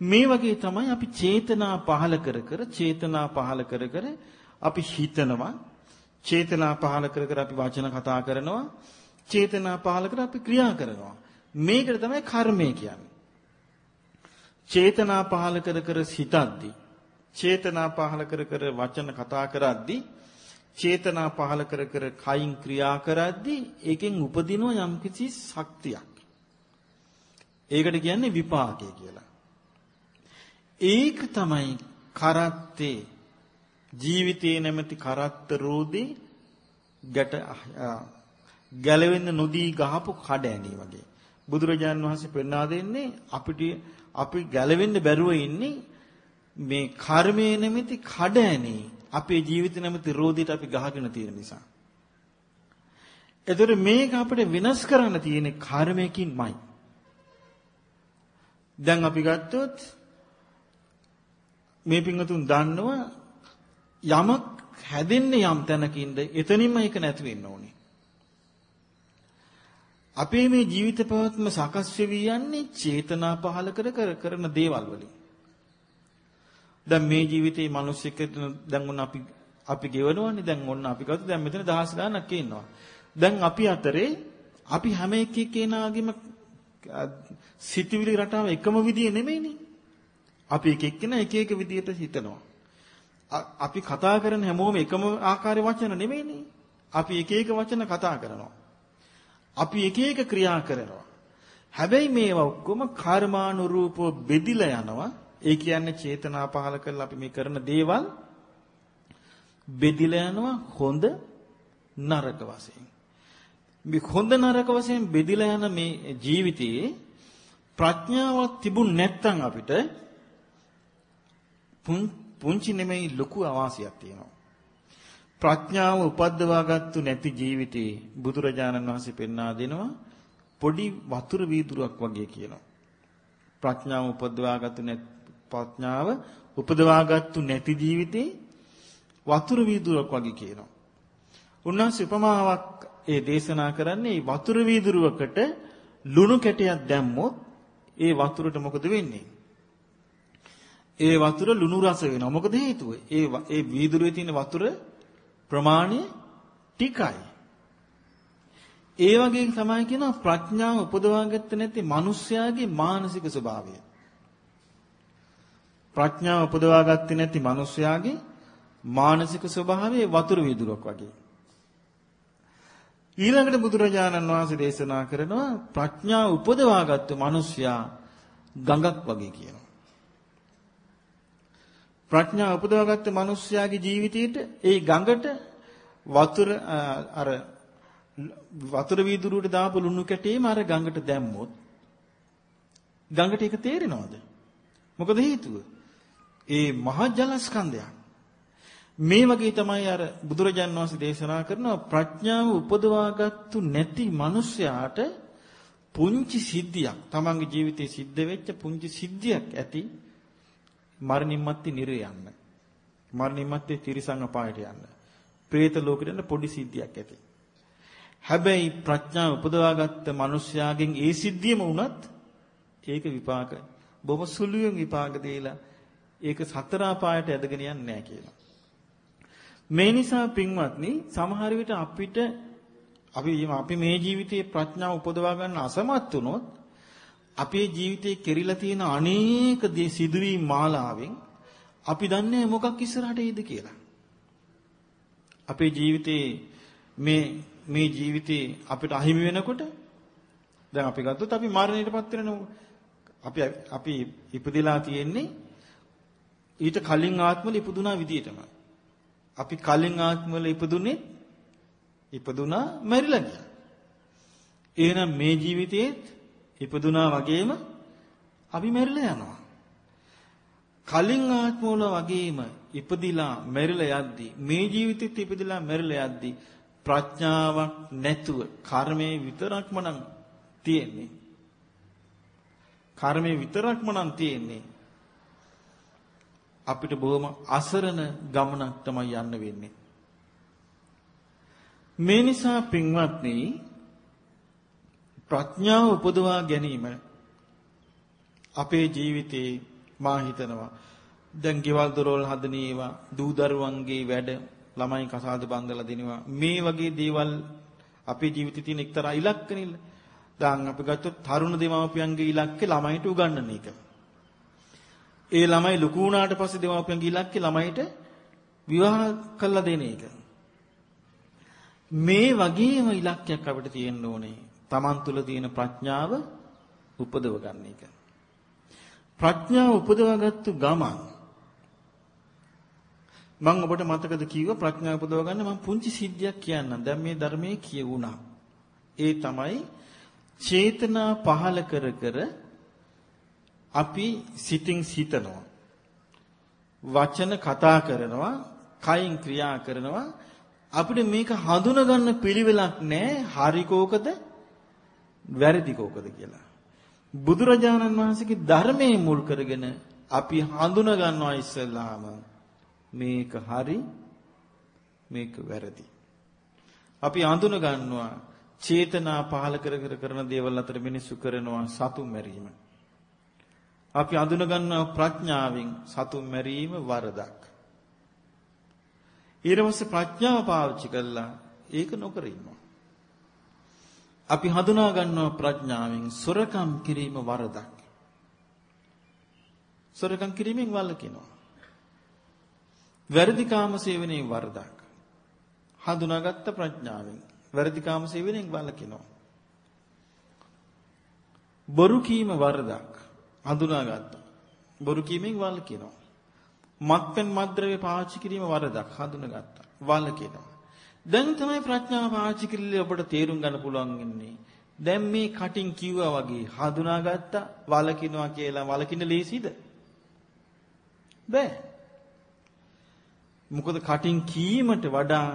මේ වගේ තමයි අපි චේතනා පහල කර කර චේතනා පහල කර කර අපි හිතනවා චේතනා පහල කර කර අපි වචන කතා කරනවා චේතනා පහල කර අපි ක්‍රියා කරනවා මේකට තමයි කර්මය කියන්නේ. චේතනා පහල කර කර සිතද්දී චේතනා පහල කර කර වචන කතා කරද්දී චේතනා පහල කර කර කයින් ක්‍රියා කරද්දී ඒකෙන් උපදින යම්කිසි ශක්තියක්. ඒකට කියන්නේ විපාකය කියලා. ඒක තමයි කරත්තේ ජීවිතයේ නැමැති කරත්ත රෝදේ ගැට ගැලවෙන්න නොදී ගහපු කඩ ඇණි වගේ. බුදුරජාන් වහන්සේ පෙන්වා දෙන්නේ අපිට අපි ගැලවෙන්න බැරුව ඉන්නේ මේ කර්මයේ නැමැති කඩ ඇණි අපේ ජීවිත නැමැති රෝදයට අපි ගහගෙන තියෙන නිසා. එතකොට මේක අපිට වෙනස් කරන්න තියෙන කර්මයකින්මයි. දැන් අපි ගත්තොත් මේ පිංගතුන් දන්නවා යමක් හැදෙන්නේ යම් තැනකින්ද එතනින්ම ඒක නැති වෙන්න ඕනේ. අපේ මේ ජීවිත පැවැත්ම සකස් වෙවි යන්නේ චේතනා පහල කර කර කරන දේවල් වලින්. දැන් මේ ජීවිතේ මිනිස්සෙක් දැන් ඔන්න අපි අපි ගෙවනවනේ දැන් ඔන්න අපි ගත්ත දැන් මෙතන දහස් ගාණක් ඉන්නවා. දැන් අපි අතරේ අපි හැම එකෙනාගේම සිතුවිලි රටාව එකම විදිය නෙමෙයිනේ. අපි එක එක්කෙනා එක එක විදියට හිතනවා. අපි කතා කරන හැමෝම එකම ආකාරයේ වචන නෙමෙයිනේ. අපි එක එක වචන කතා කරනවා. අපි එක එක ක්‍රියා කරනවා. හැබැයි මේවා ඔක්කොම කර්මානුරූපව බෙදිලා යනවා. ඒ කියන්නේ චේතනා පහල කරලා අපි මේ කරන දේවල් බෙදිලා යනවා හොඳ නරක වශයෙන්. මේ හොඳ නරක වශයෙන් බෙදිලා යන මේ ජීවිතයේ ප්‍රඥාවක් තිබුණ නැත්නම් අපිට පුංචි නෙමෙයි ලොකු අවාසියක් තියෙනවා. ප්‍රඥාව උපද්දවාගත්තු නැති ජීවිතේ බුදුරජාණන් වහන්සේ පෙන්වා දෙනවා පොඩි වතුර වීදුරුවක් වගේ කියනවා. ප්‍රඥාව උපද්දවාගත්තු නැති ප්‍රඥාව උපදවාගත්තු නැති ජීවිතේ වතුර වීදුරුවක් වගේ කියනවා. උන්වහන්සේ උපමාවක් ඒ දේශනා කරන්නේ වතුර වීදුරුවකට ලුණු කැටයක් දැම්මොත් ඒ වතුරට මොකද වෙන්නේ? ඒ වතුර ලුණු රස වෙනවා. මොකද හේතුව? ඒ ඒ වීදුරුවේ තියෙන වතුර ප්‍රමාණය ටිකයි. ඒ වගේ තමයි කියනවා ප්‍රඥාව උපදවාගත්ත නැති මිනිස්යාගේ මානසික ස්වභාවය. ප්‍රඥාව උපදවාගත්තේ නැති මිනිස්යාගේ මානසික ස්වභාවය වතුර වීදුරුවක් වගේ. ඊළඟට බුදුරජාණන් වහන්සේ දේශනා කරනවා ප්‍රඥාව උපදවාගත්තු මිනිසයා ගඟක් වගේ කියනවා. ප්‍රඥාව උපදවාගත්ත මිනිස්යාගේ ජීවිතයේට ඒ ගඟට වතුර අර වතුර වීදුරුවට දාපු ලුණු කැටේම අර ගඟට දැම්මොත් ගඟට ඒක තේරෙනවද? මොකද හේතුව? ඒ මහා ජලස්කන්ධයක්. මේ වගේ තමයි අර බුදුරජාන් වහන්සේ දේශනා කරන ප්‍රඥාව උපදවාගත්තු නැති මිනිසයාට පුංචි සිද්ධියක් තමන්ගේ ජීවිතේ සිද්ධ වෙච්ච පුංචි සිද්ධියක් ඇති මරණින් මත්තේ නිරේ යන්න. මරණින් මත්තේ තිරිසං අපායට යන්න. പ്രേත ලෝකෙට යන පොඩි සිද්ධියක් ඇති. හැබැයි ප්‍රඥාව උපදවාගත්ත මිනිස්යාගෙන් ඒ සිද්ධියම වුණත් ඒක විපාක බොහොම සුළුවෙන් විපාක දීලා ඒක සතර අපායට ඇදගෙන යන්නේ නැහැ කියලා. මේ නිසා පින්වත්නි සමහර විට අපිට අපි අපි මේ ජීවිතයේ ප්‍රඥාව උපදවා ගන්න අසමත් වුණොත් අපේ ජීවිතේ කෙරිලා තියෙන අනේක දේ සිදුවීම් මාලාවෙන් අපි දන්නේ මොකක් ඉස්සරහට එයිද කියලා. අපේ ජීවිතේ මේ මේ ජීවිතේ අපිට අහිමි වෙනකොට දැන් අපි ගත්තොත් අපි මරණයටපත් වෙනවා. අපි අපි ඉපදලා තියෙන්නේ ඊට කලින් ආත්මවල ඉපදුනා විදියටම. අපි කලින් ආත්මවල ඉපදුනේ ඉපදුනා මැරිලා ගියා. එහෙනම් මේ ජීවිතයේත් ඉපදුනා වගේම අපි මැරිලා යනවා. කලින් ආත්මවල වගේම ඉපදිලා මැරිලා යද්දි මේ ජීවිතෙත් ඉපදිලා මැරිලා යද්දි ප්‍රඥාවක් නැතුව කර්මයේ විතරක්ම නම් තියෙන්නේ. කර්මයේ විතරක්ම නම් තියෙන්නේ. අපිට බොහොම අසරණ ගමනක් තමයි යන්න වෙන්නේ. මේ නිසා පින්වත්නි ප්‍රඥාව උපදවා ගැනීම අපේ ජීවිතේ මා හිතනවා. දැන් ගෙවල් දොරවල් හදන ඒවා දූ දරුවන්ගේ වැඩ ළමයි කසාද බඳලා දෙනවා. මේ වගේ දේවල් අපේ ජීවිතේ තියෙන එක්තරා ඉලක්කනිල්ල දැන් අපි ගත්තොත් තරුණ දෙමාපියන්ගේ ඉලක්කේ ළමයිට උගන්වන එක. ඒ ළමයි ලොකු වුණාට පස්සේ දෙමාපියන්ගේ ඉලක්කේ ළමයිට විවාහ කළා දෙන එක. මේ වගේම ඉලක්කයක් අපිට තියෙන්න ඕනේ. Taman තුල තියෙන ප්‍රඥාව උපදව ගන්න එක ප්‍රඥාව උපදවාගත්තු ගමන් මම ඔබට මතකද කිව්වා ප්‍රඥාව උපදව ගන්න මම පුංචි සිද්ධියක් කියන්නම්. දැන් මේ ධර්මයේ කියුණා. ඒ තමයි චේතනා පහල කර කර අපි සිතින් සිතනවා. වචන කතා කරනවා, කයින් ක්‍රියා කරනවා. අපිට මේක හඳුනා ගන්න පිළිවෙලක් නැහැ. හරි කෝකද වැරදි කෝකද කියලා. බුදුරජාණන් වහන්සේගේ ධර්මයේ මුල් කරගෙන අපි හඳුනා ගන්නවා ඉස්සෙල්ලාම මේක හරි මේක වැරදි. අපි හඳුනා ගන්නවා චේතනා පහල කර කර කරන දේවල් අතර මිනිස්සු කරනවා සතුන් මැරීම. අපි හඳුනා ගන්නවා ප්‍රඥාවෙන් සතුන් මැරීම වරදක්. ඊට පස්සේ ප්‍රඥාව පාවිච්චි කළා ඒක නොකර ඉන්නවා. අපි හඳුනා ගන්නවා ප්‍රඥාවෙන් සොරකම් කිරීම වරදක්. සොරකම් කිරීමෙන් වළකිනවා. වැරදි කාම සේවනයේ වරදක්. හඳුනාගත්ත ප්‍රඥාවෙන් වැරදි කාම සේවනයෙන් වළකිනවා. බොරු කීම වරදක්. හඳුනාගත්තා. බොරු කීමෙන් වළකිනවා. මත්පැන් මද්ද්‍රව්‍ය පාවිච්චි කිරීම වරදක්. හඳුනාගත්තා. වළකිනවා. දැන් තමයි ප්‍රඥාව පාවිච්චි කරලා ඔබට තේරුම් ගන්න පුළුවන් ඉන්නේ. දැන් මේ කටින් කිව්වා වගේ හඳුනාගත්තා වලකිනවා කියලා වලකින්න ලේසිද? බෑ. මොකද කටින් කීමට වඩා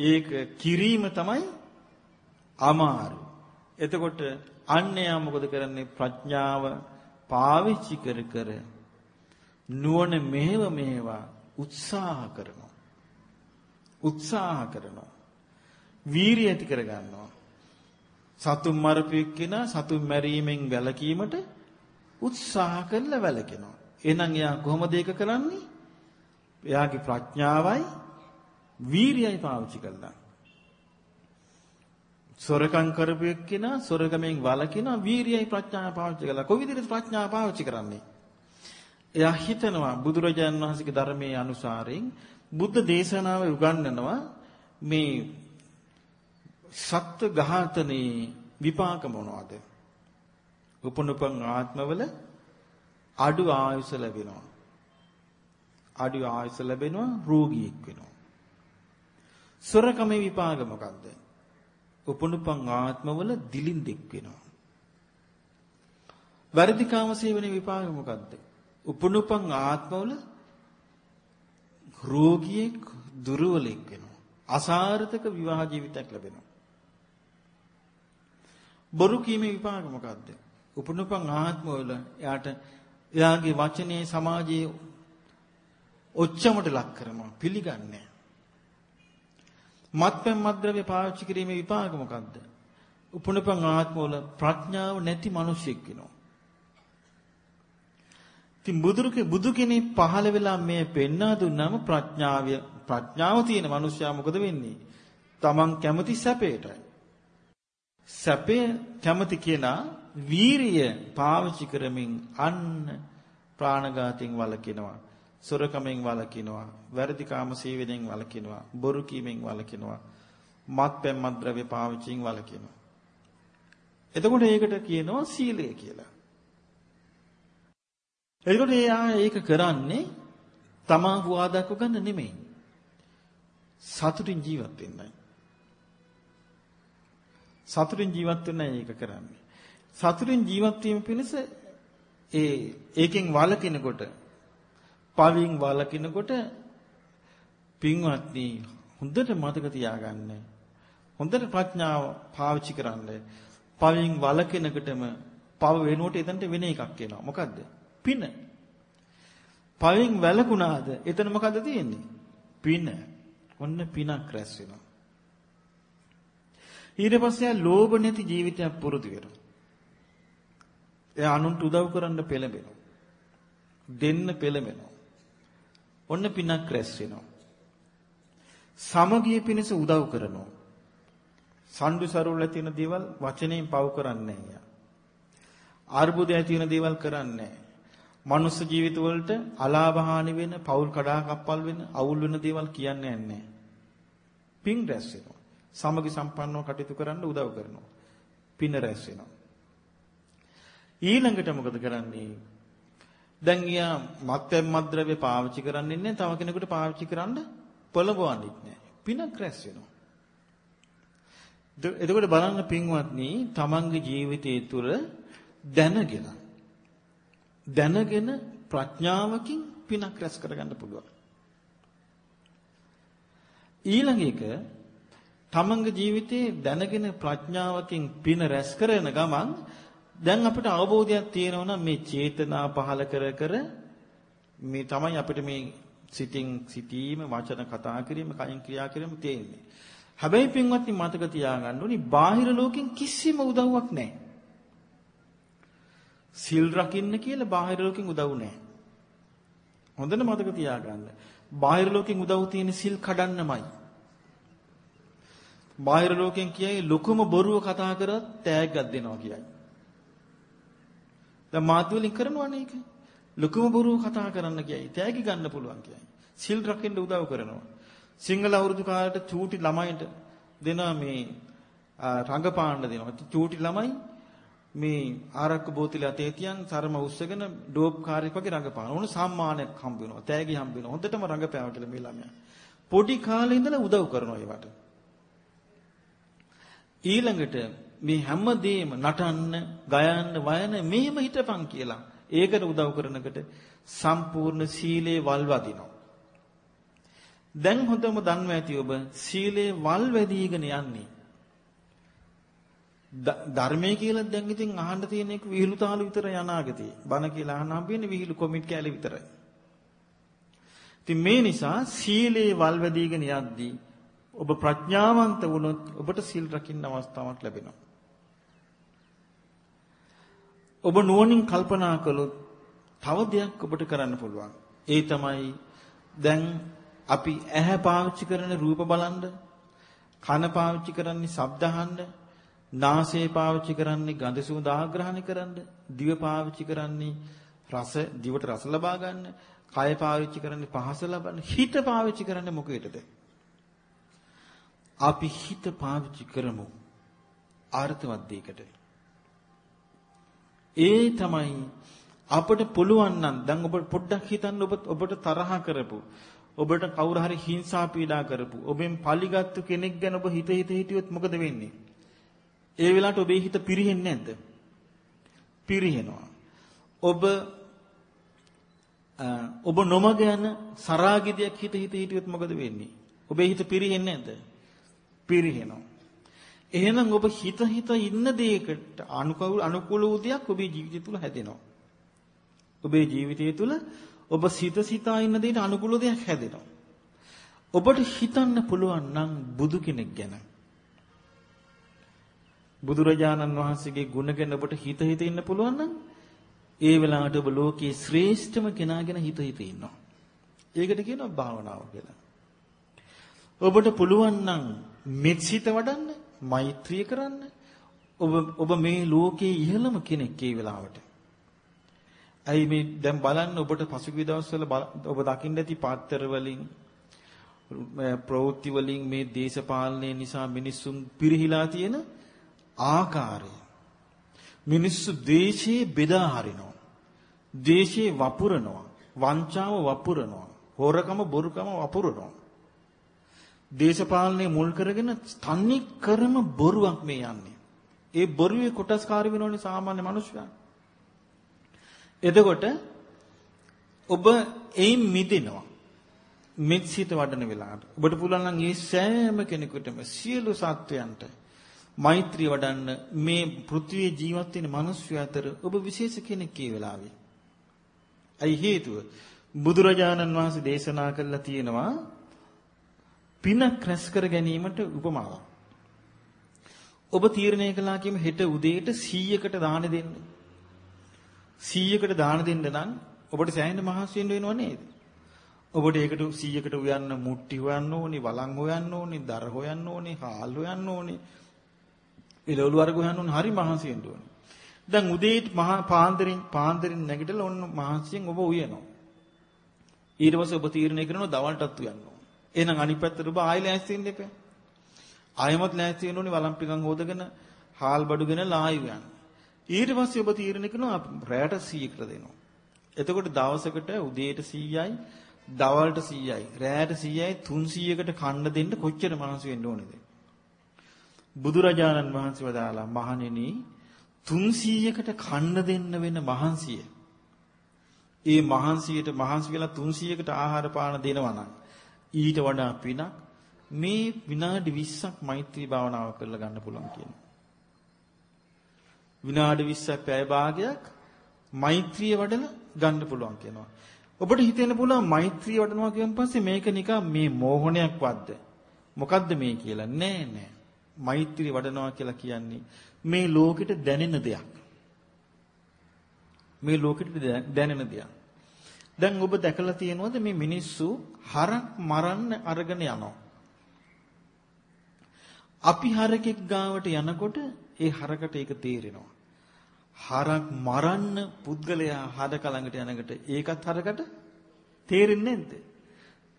ඒක කිරීම තමයි අමාරු. එතකොට අන්‍යයා මොකද කරන්නේ ප්‍රඥාව පාවිච්චි කර කර නුවණ මෙහෙව මෙහෙවා උත්සාහ කරනවා. උත්සාහ කරනවා. වීරිය ඇති කර ගන්නවා. සතුන් මරපෙක් කෙනා සතුන් මැරීමෙන් වැළකීමට උත්සාහ කරලා වැළකෙනවා. එහෙනම් එයා කොහොමද ඒක කරන්නේ? එයාගේ ප්‍රඥාවයි වීරියයි පාවිච්චි කළා. සොරකම් කරපෙක් කෙනා සොරකමෙන් වළකිනවා වීරියයි ප්‍රඥාව පාවිච්චි කළා. කොයි විදිහට ප්‍රඥාව පාවිච්චි කරන්නේ? එයා හිතනවා බුදුරජාන් වහන්සේගේ ධර්මයේ අනුසාරයෙන් බුද්ධ දේශනාවේ උගන්වනවා මේ සත්ත්ව ඝාතනයේ විපාක මොනවද? උපනුපන් ආත්මවල අඩු ආයුෂ ලැබෙනවා. අඩු ආයුෂ ලැබෙනවා රෝගියෙක් වෙනවා. සොරකමේ විපාක මොකද්ද? උපනුපන් ආත්මවල දිලින්දෙක් වෙනවා. වැරදි කාම සේවනයේ විපාක මොකද්ද? උපනුපන් ආත්මවල රෝගියෙක් දුර්වලෙක් වෙනවා. අසාර්ථක විවාහ ජීවිතයක් ලැබෙනවා. බොරු කීමේ විපාක මොකද්ද? උපනුපන් ආත්මවල එයාට එයාගේ වචනේ සමාජයේ ඔච්චමට ලක් කරනවා පිළිගන්නේ මත්පැන් මද්ද්‍රව්‍ය පාවිච්චි කිරීමේ විපාක මොකද්ද? උපනුපන් ආත්මවල ප්‍රඥාව නැති මිනිසෙක් වෙනවා. ඉතින් බුදුරුකේ බුදු කෙනෙක් පහළ වෙලා මේ පෙන්වා දුන්නාම ප්‍රඥාව ප්‍රඥාව තියෙන මිනිස්සයා මොකද වෙන්නේ? Taman කැමති සැපයටයි. සැපය කැමති කියලා වීරිය පාවිච්චි කරමින් අන්න ප්‍රාණඝාතයෙන් වළකිනවා. සොරකමෙන් වළකිනවා. වැරදි කාම සේවනයෙන් වළකිනවා. බොරු කීමෙන් වළකිනවා. මත්පැන් මත්ද්‍රව්‍ය පාවිච්චියෙන් වළකිනවා. එතකොට ඒකට කියනවා සීලය කියලා. එතකොට එයා ඒක කරන්නේ තමා හුවා දක්ව ගන්න නෙමෙයි. සතුටින් ජීවත් වෙන්නයි. සතුටින් ජීවත් වෙන්නයි ඒක කරන්නේ. සතුටින් ජීවත් වීම පිණිස ඒ ඒකෙන් වළකිනකොට පවින් වළකිනකොට පින්වත්නි හොඳට මතක තියාගන්න. හොඳට ප්‍රඥාව පාවිච්චි කරන්න. පවින් වළකිනකොටම පව වෙනුවට එතනට වෙන එකක් එනවා. මොකද්ද? පින. පවෙන් වැළකුණාද? එතන මොකද තියෙන්නේ? පින. ඔන්න පිනක් රැස් වෙනවා. ඊට පස්සේ ආ ලෝභ නැති ජීවිතයක් පුරුදු වෙනවා. එයා අනුන්ට උදව් කරන්න පෙළඹෙනවා. දෙන්න පෙළඹෙනවා. ඔන්න පිනක් රැස් වෙනවා. සමගිය පිණිස උදව් කරනවා. සම්ඩු සරුවල තියෙන දේවල් වචනයෙන් පව කරන්නේ නැහැ. අර්බුදය තියෙන දේවල් කරන්නේ නැහැ. මනුස්ස ජීවිත වලට අලාභහානි වෙන, පෞල් කඩාකප්පල් වෙන, අවුල් වෙන දේවල් කියන්නේ නැහැ. පින් රැස් වෙනවා. සමගි සම්පන්නව කටයුතු කරන්න උදව් කරනවා. පින රැස් වෙනවා. ඊළඟට මොකද කරන්නේ? දැන් ගියා මත්පැන් මද්ද්‍රව්‍ය පාවිච්චි කරන්නේ නැහැ. තව කෙනෙකුට පාවිච්චි කරන්න පොළඹවන්නේ නැහැ. පිනක් රැස් වෙනවා. එතකොට බලන්න පින්වත්නි, තමන්ගේ ජීවිතය තුළ දැනගෙන දැනගෙන ප්‍රඥාවකින් පිනක් රැස් කරගන්න පුළුවන්. ඊළඟ එක තමන්ගේ ජීවිතේ දැනගෙන ප්‍රඥාවකින් පින රැස් කරන ගමන් දැන් අපිට අවබෝධයක් තියෙනවා නම් මේ චේතනා පහල කර කර මේ තමයි අපිට මේ සිතින් සිටීම වචන කතා කිරීම කයින් ක්‍රියා කිරීම තියෙන්නේ. හැබැයි පින්වත්නි මතක තියාගන්න ඕනි බාහිර ලෝකෙන් කිසිම උදව්වක් නැහැ. සිල් රකින්න කියලා බාහිර ලෝකෙන් උදව් නැහැ. හොඳට මතක තියාගන්න. බාහිර ලෝකෙන් උදව් තියෙන සිල් කඩන්නමයි. බාහිර ලෝකෙන් කියයි ලොකුම බොරුව කතා කරත් තෑග්ගක් දෙනවා කියයි. දැන් මාත් වලින් කරනවනේ ඒක. ලොකුම බොරුව කතා කරන්න කියයි. තෑගි ගන්න පුළුවන් කියයි. සිල් රකින්න උදව් කරනවා. සිංහල අවුරුදු කාලේට චූටි ළමයින්ට දෙනවා මේ රංගපාන්න දෙනවා. චූටි ළමයි මේ ආරක්කු බෝතලේ අතේ තියන් සරම උස්සගෙන ඩෝප් කාර්යයක් වගේ රංගපාන. ඕන සම්මානයක් හම්බ වෙනවා. තෑගි හම්බ වෙනවා. හොඳටම රංගපෑවා කියලා මේ ළමයා. පොඩි කාලේ ඉඳලා උදව් කරනවා ඒවට. ඊළඟට මේ හැමදේම නටන්න, ගයන්න, වයන මෙහෙම හිටපන් කියලා. ඒකට උදව් කරනකොට සම්පූර්ණ සීලේ වල් වදිනවා. දැන් හොඳම දන්වා ඇති ඔබ සීලේ වල් වැදීගෙන යන්නේ. ධර්මයේ කියලා දැන් ඉතින් අහන්න තියෙන එක විහිළු තාලු විතර යනාගතිය. බණ කියලා අහන්න හම්බෙන්නේ විහිළු කොමිට් කෑලි විතරයි. ඉතින් මේ නිසා සීලේ වල් වැදීගෙන යද්දී ඔබ ප්‍රඥාවන්ත වුණොත් ඔබට සීල් රකින්න අවස්ථාවක් ලැබෙනවා. ඔබ නුවණින් කල්පනා කළොත් තව දෙයක් ඔබට කරන්න පුළුවන්. ඒ තමයි දැන් අපි ඇහැ පාවිච්චි කරන රූප බලන්න, කන පාවිච්චි කරන්නේ ශබ්ද අහන්න, නාසය පාවිච්චි කරන්නේ ගඳ සුවඳ ආග්‍රහණය කරන්න, දිව පාවිච්චි කරන්නේ රස දිවට රස ලබා ගන්න, කය පාවිච්චි කරන්නේ පහස ලබන්න, හිත පාවිච්චි කරන්නේ මොකේදද? අපි හිත පාවිච්චි කරමු අර්ථවත් දෙයකට. ඒ තමයි අපට පුළුවන් නම් දැන් ඔබ පොඩ්ඩක් හිතන්න ඔබ ඔබට තරහ කරපු ඔබට කවුරු හරි හිංසා පීඩා කරපු ඔබෙන් පලිගත්තු කෙනෙක් ගැන ඔබ හිත හිත හිටියොත් මොකද වෙන්නේ? ඒ වෙලාවට ඔබේ හිත පිරෙන්නේ නැද්ද? පිරෙනවා. ඔබ ඔබ නොමග යන සරාගිදයක් හිත හිත හිටියොත් මොකද වෙන්නේ? ඔබේ හිත පිරෙන්නේ නැද්ද? පිරෙනවා. එහෙනම් ඔබ හිත හිත ඉන්න දෙයකට අනුකූල අනුකූල උදයක් ඔබේ ජීවිතය තුළ හැදෙනවා. ඔබේ ජීවිතය තුළ ඔබ සිත සිතා ඉන්න දෙයට අනුකූල දෙයක් හැදෙනවා. ඔබට හිතන්න පුළුවන් නම් බුදු කෙනෙක් ගැන. බුදුරජාණන් වහන්සේගේ ගුණ ගැන ඔබට හිත හිත ඉන්න පුළුවන් නම් ඒ වෙලාවට ඔබ ලෝකයේ ශ්‍රේෂ්ඨම කෙනා ගැන හිත හිත ඉන්නවා. ඒකට කියනවා භාවනාව කියලා. ඔබට පුළුවන් නම් මෙත් සිත වඩන්න මෛත්‍රිය කරන්න. ඔබ ඔබ මේ ලෝකයේ ඉහළම කෙනෙක් ඒ වෙලාවට. ඇයි මේ දැන් බලන්න ඔබට පසුගිය දවස්වල ඔබ දකින්න ඇති පාත්‍ර වලින් ප්‍රවෘත්ති වලින් මේ දේශපාලනය නිසා මිනිස්සුන් පිරිහිලා තියෙන ආකාරය. මිනිස්සු දේශේ බෙදා හරිනවා. දේශේ වපුරනවා. වංචාව වපුරනවා. හොරකම බොරුකම වපුරනවා. දේශපාලනය මුල් කරගෙන තන්නේ කරම බොරුවක් මේ යන්නේ. ඒ බොරුවේ කොටස්කාරී වෙනෝනේ සාමාන්‍ය මිනිස්සුන්. එතකොට ඔබ එයින් මිදෙනවා. මෙත්සිත වඩන වෙලාවට. ඔබට පුළුවන් නම් මේ සෑම කෙනෙකුටම සියලු සත්වයන්ට මෛත්‍රිය වඩන්න මේ පෘථිවියේ ජීවත් වෙන මිනිස්සු අතර ඔබ විශේෂ කෙනෙක් ඒ වෙලාවේ. අයි හේතුව බුදුරජාණන් වහන්සේ දේශනා කළා තියෙනවා පිනක් රැස් කර ගැනීමට උපමාවක්. ඔබ තීරණය කළා කියමු හෙට උදේට 100කට දාන දෙන්න. 100කට දාන දෙන්න නම් ඔබට සෑහෙන මහන්සි වෙන්න වෙනව නේද? ඔබට ඒකට 100කට උයන්න මුට්ටි හොයන්න ඕනි, වලං හොයන්න ඕනි, දර හොයන්න ඕනි, හාල් හොයන්න ඕනි. එළවලු වර්ග හොයන්න ඕනි, හරි මහන්සි වෙන්න ඕනි. දැන් උදේට මහා පාන්දරින් පාන්දරින් නැගිටලා ඔන්න මහන්සියෙන් ඔබ උයනවා. ඊට පස්සේ ඔබ තීරණය කරනවා දවල්ටත් උයන්න ඕන. එහෙනම් අනිත් පැත්තට ඔබ ආයෙ ලෑස්ති වෙන්න එපා. ආයෙමත් ලෑස්ති වෙන්න ඕනේ වලම් පිකන් හොදගෙන හාල් බඩුගෙන ලායි යන්න. ඊට පස්සේ ඔබ තීරණය කරනවා රැයට 100කට දෙනවා. එතකොට දවසකට උදේට 100යි දවල්ට 100යි රැයට 100යි 300කට කන්න දෙන්න කොච්චර මහන්සි වෙන්න ඕනේද? බුදුරජාණන් වහන්සේ වදාලා මහණෙනි 300කට කන්න දෙන්න වෙන මහන්සිය. ඒ මහන්සියට මහන්සි වෙලා 300කට ආහාර පාන දෙනවා නම් ඊට වඩා පිනක් මේ විනාඩි 20ක් මෛත්‍රී භාවනාව කරලා ගන්න පුළුවන් කියනවා. විනාඩි 20ක් පැය භාගයක් මෛත්‍රිය වඩලා ගන්න පුළුවන් කියනවා. ඔබට හිතෙන්න පුළුවන් මෛත්‍රිය වඩනවා කියන පස්සේ මේක නිකන් මේ මෝහණයක් වද්ද. මොකද්ද මේ කියලා? නෑ නෑ. මෛත්‍රිය වඩනවා කියලා කියන්නේ මේ ලෝකෙට දැනෙන දෙයක්. මේ ලෝකෙට දැනෙන දෙයක්. දැන් ඔබ දැකලා තියෙනවද මේ මිනිස්සු හරක් මරන්න අරගෙන යනවා. අපි හරකෙක් ගාවට යනකොට ඒ හරකට ඒක තේරෙනවා. හරක් මරන්න පුද්ගලයා හරක ළඟට යනකොට ඒකත් හරකට තේරෙන්නේ නැද්ද?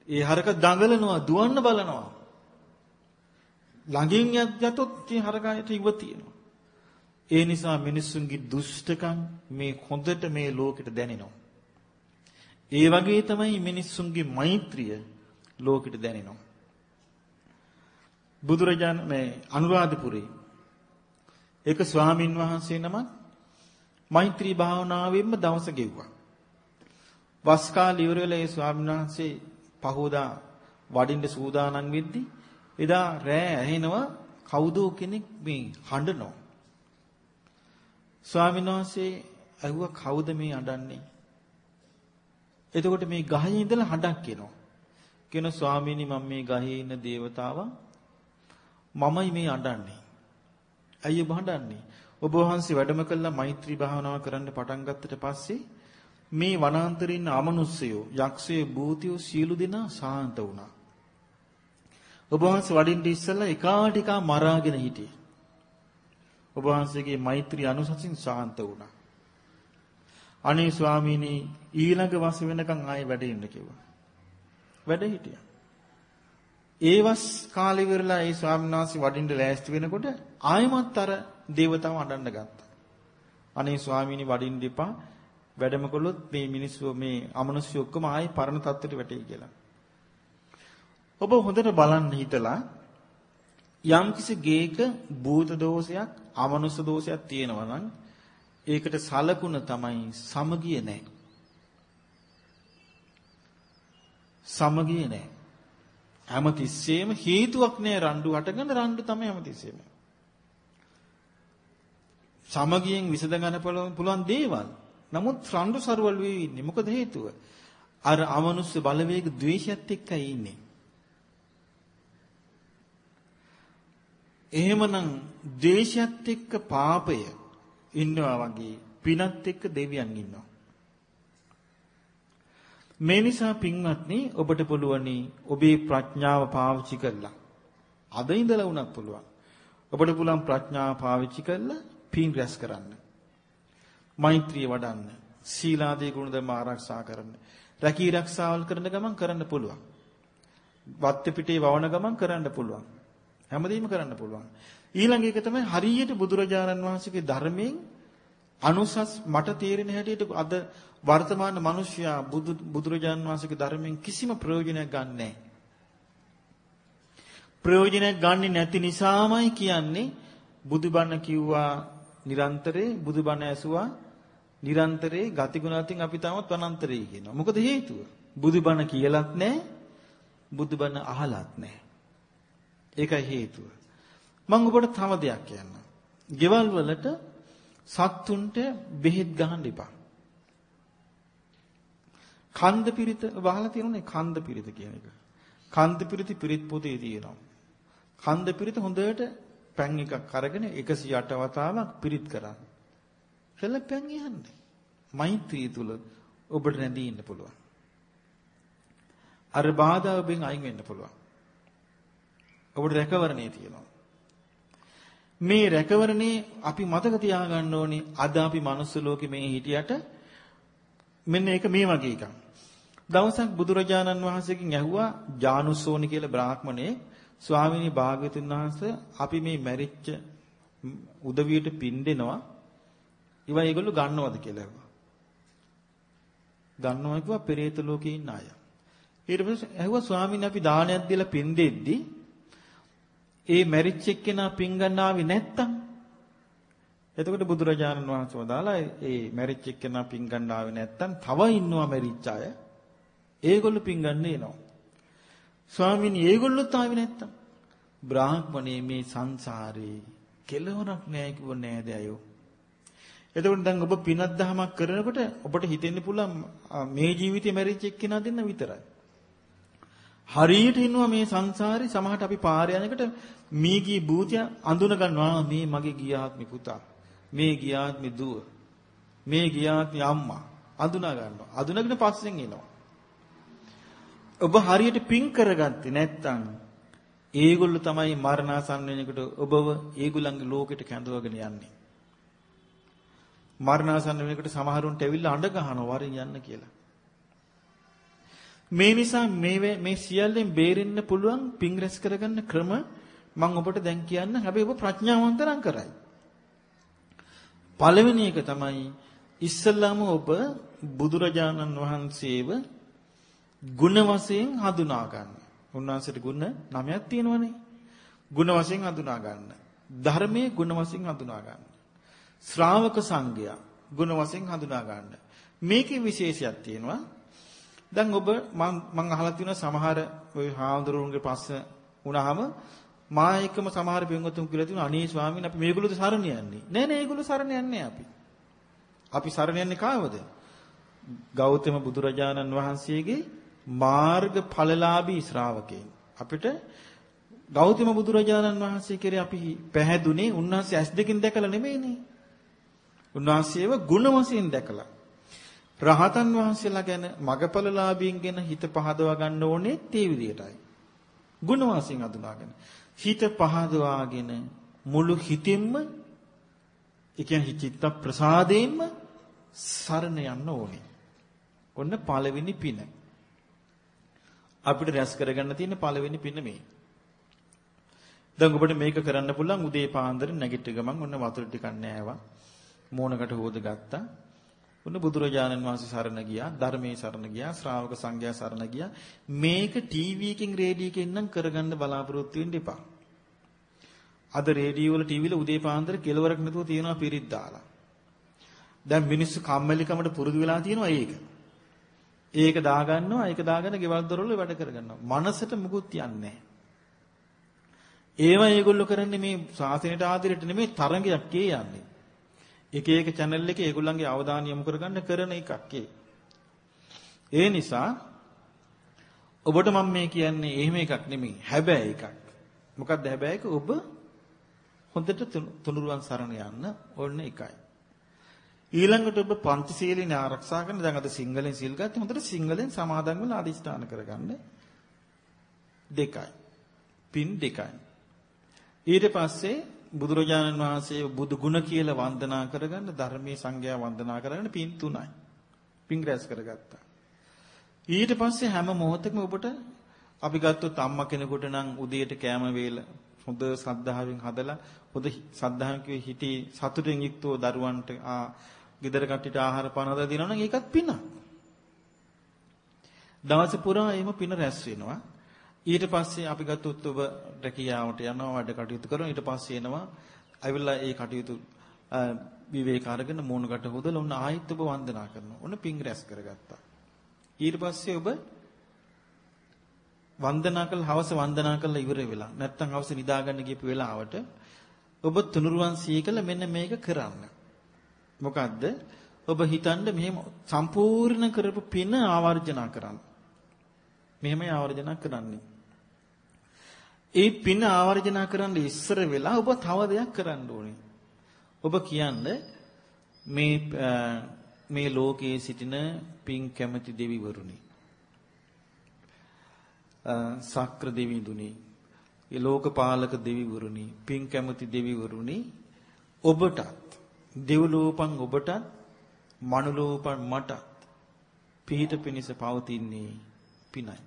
ඒ හරක දඟලනවා, දුවන්න බලනවා. ළඟින් යතොත් ඒ හරකයට ඉව තියෙනවා. ඒ නිසා මිනිස්සුන්ගේ දුෂ්ටකම් මේ හොඳට මේ ලෝකෙට දැනෙනවා. ඒ වගේ තමයි මිනිස්සුන්ගේ මෛත්‍රිය ලෝකෙට දැනෙනවා. බුදුරජාණන් මේ අනුරාධපුරේ එක ස්වාමින් වහන්සේ නමක් මෛත්‍රී භාවනාවෙන්ම දවස ගෙව්වා. වස් කාලේ ඉවර වෙලා ඒ ස්වාමීන් වහන්සේ පහෝදා වඩින්න සූදානම් වෙද්දි එදා රෑ ඇහෙනවා කවුදෝ කෙනෙක් මේ හඬනවා. ස්වාමීන් වහන්සේ ඇහුවා කවුද මේ අඬන්නේ? එතකොට මේ ගහේ ඉඳලා හඬක් එනවා. කියන ස්වාමීනි මම මේ ගහේ ඉන්න దేవතාවා මමයි මේ අඬන්නේ. ඇයි ඔබ හඬන්නේ? ඔබ වහන්සේ වැඩම කළා මෛත්‍රී භාවනාව කරන්න පටන් ගත්තට පස්සේ මේ වනාන්තරේ ඉන්න අමනුස්සයෝ, යක්ෂයෝ, භූතයෝ සියලු දෙනා සාන්ත වුණා. ඔබ වහන්සේ වඩින්න ඉස්සෙල්ලා එකාට එකා මරාගෙන හිටියේ. ඔබ වහන්සේගේ මෛත්‍රී අනුසසින් සාන්ත වුණා. අනේ ස්වාමීනි ඊළඟ වස වෙනකන් ආයෙ වැඩ ඉන්න කිව්වා. වැඩ හිටියා. ඒවස් කාලේ ඉවරලා ඒ ස්වාමීන් වහන්සේ වඩින්න ලෑස්ති වෙනකොට ආයෙමත් අර දේවතාව අඬන්න ගත්තා. අනේ ස්වාමීනි වඩින්න එපා. වැඩම කළොත් මේ මිනිස්සු මේ අමනුෂ්‍ය ඔක්කොම ආයෙ පරණ තත්ත්වයට වැටෙයි කියලා. ඔබ හොඳට බලන්න හිතලා යම්කිසි ගේක භූත දෝෂයක්, අමනුෂ්‍ය දෝෂයක් තියෙනවා නම් ඒකට සලකුණ තමයි සමගිය නැහැ. සමගිය නැහැ. හැමතිස්සෙම හේතුවක් නෑ රණ්ඩු හටගෙන රණ්ඩු තමයි හැමතිස්සෙම. සමගියෙන් විසඳ ගන්න පුළුවන් දේවල්. නමුත් රණ්ඩු සරුවල් වෙවි ඉන්නේ. මොකද හේතුව? අර අමනුෂ්‍ය බලවේග ද්වේෂයත් එක්කයි ඉන්නේ. එහෙමනම් ද්වේෂයත් එක්ක පාපය ඉන්නවා වගේ පිනත් එක්ක දෙවියන් ඉන්නවා. මේ නිසා පින්වත්නි ඔබට පුළුවනි ඔබේ ප්‍රඥාව පාවිච්චි කරලා අද ඉඳලා උනත් පුළුවන්. ඔබට පුළුවන් ප්‍රඥාව පාවිච්චි කරලා පින් රැස් කරන්න. මෛත්‍රිය වඩන්න. සීලාදී ගුණධර්ම ආරක්ෂා කරන්න. රැකී රක්ෂාවල් කරන ගමන් කරන්න පුළුවන්. වත්ත පිටේ වවන ගමන් කරන්න පුළුවන්. හැමදේම කරන්න පුළුවන්. ඊළඟ එක තමයි හරියට බුදුරජාණන් වහන්සේගේ ධර්මයෙන් අනුසස් මට තේරෙන හැටියට අද වර්තමාන මිනිසයා බුදු බුදුරජාණන් වහන්සේගේ ධර්මයෙන් කිසිම ප්‍රයෝජනයක් ගන්න නැහැ. ප්‍රයෝජනයක් ගන්නෙ නැති නිසාමයි කියන්නේ බුදුබණ කිව්වා නිරන්තරේ බුදුබණ ඇසුවා නිරන්තරේ ගතිගුණ අතින් අපි තාමත් වනාන්තරේ කියනවා. මොකද හේතුව? බුදුබණ කියලත් නැහැ බුදුබණ අහලත් නැහැ. ඒකයි හේතුව. මම ඔබට තව දෙයක් කියන්නම්. ගෙවල් වලට සත්තුන්ට බෙහෙත් ගහන්න එපා. කන්ද පිරිත වහලා තියෙනනේ කන්ද පිරිත කියන එක. කන්ද පිරිත පිරිත් පොතේ තියෙනවා. කන්ද පිරිත හොඳට පැන් එකක් අරගෙන 108 වතාවක් පිරිත් කරන්න. එළ පැන් යන්නේ. මෛත්‍රිය තුල ඔබට නැඳී ඉන්න පුළුවන්. අර බාධාවෙන් අයින් වෙන්න පුළුවන්. ඔබට රැකවරණේ තියෙනවා. මේ රැකවරණේ අපි මතක තියාගන්න ඕනේ අද අපි මනුස්ස ලෝකෙ මේ හිටියට මෙන්න ඒක මේ වගේ එකක්. දවසක් බුදුරජාණන් වහන්සේගෙන් ඇහුවා ජානුස්සෝනි කියලා බ්‍රාහ්මණේ ස්වාමීනි භාග්‍යතුන් වහන්සේ අපි මේ මැරිච්ච උදවියට පින් දෙනවා. ඒවා ඒගොල්ලෝ ගන්නවද කියලා ඇහුවා. ගන්නවා කිව්වා පෙරේත ලෝකේ ඉන්න අය. ඊට පස්සේ ඇහුවා ස්වාමීනි අපි දානයක් දීලා පින් දෙද්දි ඒ මැරිච්ච එක්කෙනා පින් ගන්න ආවේ නැත්තම් එතකොට බුදුරජාණන් වහන්සේ වදාලා ඒ මැරිච්ච එක්කෙනා පින් ගන්න ආවේ නැත්තම් තව ඉන්නවා මැරිච්ච අය. ඒගොල්ලෝ පින් ගන්න එනවා. ස්වාමීනි ඒගොල්ලොත් ආවේ නැත්තම් බ්‍රාහ්මණේ මේ සංසාරේ කෙලවරක් නෑ කිව්ව නෑද අයෝ. එතකොට දැන් ඔබ පිනක් දහමක් කරනකොට ඔබට හිතෙන්න පුළුවන් මේ ජීවිතේ මැරිච්ච එක්කෙනා දෙන්න විතරයි. හරියට ඉන්නවා මේ සංසාරේ සමහරට අපි පාර යනකොට මීගී භූතය අඳුන ගන්නවා මේ මගේ ගියාත්මි පුතා මේ ගියාත්මි දුව මේ ගියාත්මි අම්මා අඳුනා ගන්නවා. අඳුනගෙන පස්සෙන් එනවා. ඔබ හරියට පින් කරගත්තේ නැත්නම් ඒගොල්ලෝ තමයි මරණාසන්න වෙනකොට ඔබව ඒගොල්ලන්ගේ ලෝකෙට කැඳවගෙන යන්නේ. මරණාසන්න වෙනකොට සමහරුන්ට ඇවිල්ලා අඬ ගහනවා වරින් යන්න කියලා. මේ නිසා මේ මේ සියල්ලෙන් බේරෙන්න පුළුවන් පිං රැස් කරගන්න ක්‍රම මම ඔබට දැන් කියන්න හැබැයි ඔබ ප්‍රඥාවන්තරම් කරයි. පළවෙනි එක තමයි ඉස්සල්ලාම ඔබ බුදුරජාණන් වහන්සේව ගුණ වශයෙන් හඳුනා ගන්න. උන්වහන්සේට ගුණ නමයක් තියෙනවනේ. ගුණ වශයෙන් හඳුනා ගන්න. ධර්මයේ ගුණ වශයෙන් හඳුනා ගන්න. ශ්‍රාවක සංඝයා ගුණ වශයෙන් හඳුනා ගන්න. මේකේ විශේෂයක් තියෙනවා දැන් ඔබ මම මම අහලා තියෙන සමහර ওই හාමුදුරුවන්ගේ පස්ස වුණාම මා එක්කම සමහර පින්වතුන් කියලා තියෙනවා අනේ ස්වාමීන් අපි මේගොල්ලෝද සරණ යන්නේ? නෑ නෑ ඒගොල්ලෝ සරණ යන්නේ අපි. අපි සරණ යන්නේ කාවද? ගෞතම බුදුරජාණන් වහන්සේගේ මාර්ගඵලලාභී ශ්‍රාවකයන්. අපිට ගෞතම බුදුරජාණන් වහන්සේ කෙරේ අපි පැහැදුනේ උන්වහන්සේ ඇස් දෙකින් දැකලා නෙමෙයිනේ. උන්වහන්සේව ගුණ වශයෙන් දැකලා. රහතන් වහන්සේලා ගැන මගපලලාභීන් ගැන හිත පහදවා ගන්න ඕනේ ඒ විදිහටයි. ගුණවාසින් අඳුනාගෙන හිත පහදවාගෙන මුළු හිතින්ම ඒ කියන්නේ චිත්ත ප්‍රසාදයෙන්ම සරණ යන්න ඕනේ. ඔන්න පළවෙනි පින. අපිට රැස් කරගන්න තියෙන පළවෙනි පින මේ. දැන් ඔබට මේක කරන්න පුළුවන් උදේ පාන්දර නැගිට ගමන් ඔන්න වතුර ටිකක් නෑවා. මෝනකට හොද ගත්තා. උන්න බුදුරජාණන් වහන්සේ සරණ ගියා, ධර්මයේ සරණ ගියා, ශ්‍රාවක සංඝයා සරණ ගියා. මේක ටීවී එකකින් රේඩියෝ එකකින් නම් කරගන්න බලාපොරොත්තු වෙන්න එපා. අද රේඩියෝ වල ටීවී වල උදේ පාන්දර කෙලවරක් නැතුව තියෙනවා පිරිත් දාලා. දැන් මිනිස්සු කම්මැලිකමට පුරුදු වෙලා තියෙනවා ඒක. ඒක දාගන්නවා, ඒක දාගෙන ගෙවල් දොරවල වැඩ කරගන්නවා. මනසට මුකුත් යන්නේ ඒවා ඒගොල්ලෝ කරන්නේ මේ සාසනයට ආදිරට නෙමෙයි තරංගයක් යන්නේ. එක එක channel එකේ ඒගොල්ලන්ගේ අවධානය යොමු කරගන්න කරන එකක් ඒ නිසා ඔබට මම මේ කියන්නේ එහෙම එකක් නෙමෙයි හැබැයි එකක්. මොකක්ද හැබැයි එක ඔබ හොඳට තුනුරුවන් සරණ යන්න ඕන එකයි. ඊළඟට ඔබ පංචශීලීන ආරක්ෂා කරන දැන් අද සිංහලෙන් සීල් ගත්තේ හොඳට සිංහලෙන් සමාදන් වෙලා අදිස්ථාන කරගන්න දෙකයි. පින් දෙකයි. ඊට පස්සේ බුදුරජාණන් වහන්සේ බුදු ගුණ කියලා වන්දනා කරගන්න ධර්මයේ සංඝයා වන්දනා කරගන්න පින් තුනයි. පින් රැස් කරගත්තා. ඊට පස්සේ හැම මොහොතකම ඔබට අපි ගත්තොත් අම්මා කෙනෙකුට නම් උදේට කෑම වේල හොඳ සද්ධාවෙන් හදලා හොඳ සද්ධාවෙන් කිව්ව හිටි සතුටින් යුක්තව දරුවන්ට ආ ගෙදර කට්ටියට ආහාර පාන හදලා දෙනවා නම් ඒකත් පිනක්. දවස පුරා එහෙම පින රැස් වෙනවා. ඊට පස්සේ අපි ගත්තොත් ඔබ රැකියාවට යනවා වැඩ කටයුතු කරනවා. ඊට පස්සේ එනවා අවිල්ලා ඒ කටයුතු විවේක අරගෙන මූණකට හොදලා ඔන්න ආයෙත් ඔබ වන්දනා කරනවා. ඔන්න පිං රැස් කරගත්තා. ඊට පස්සේ ඔබ වන්දනා කළ හවස වන්දනා කළා ඉවර වෙලා. නැත්තම් හවස නිදාගන්න ගියපු වෙලාවට ඔබ තුනුරුවන් සීකල මෙන්න මේක කරන්න. මොකද්ද? ඔබ හිතන්න මෙහෙම සම්පූර්ණ කරපු පින ආවර්ජනා කරන්න. මෙහෙමයි ආවර්ජනා කරන්නේ. ඒ පින ආවර්ජනා කරන්න ඉස්සර වෙලා ඔබ තව දෙයක් කරන්න ඕනේ. ඔබ කියන්නේ මේ මේ ලෝකයේ සිටින පින් කැමැති දෙවිවරුනි. සක්‍ර දෙවිඳුනි. ඒ ලෝකපාලක දෙවිවරුනි, පින් කැමැති දෙවිවරුනි ඔබටත් දෙව්ලෝපං ඔබටත් මනුලෝපං මටත් පිහිට පිනිස පවතින්නේ පිනයි.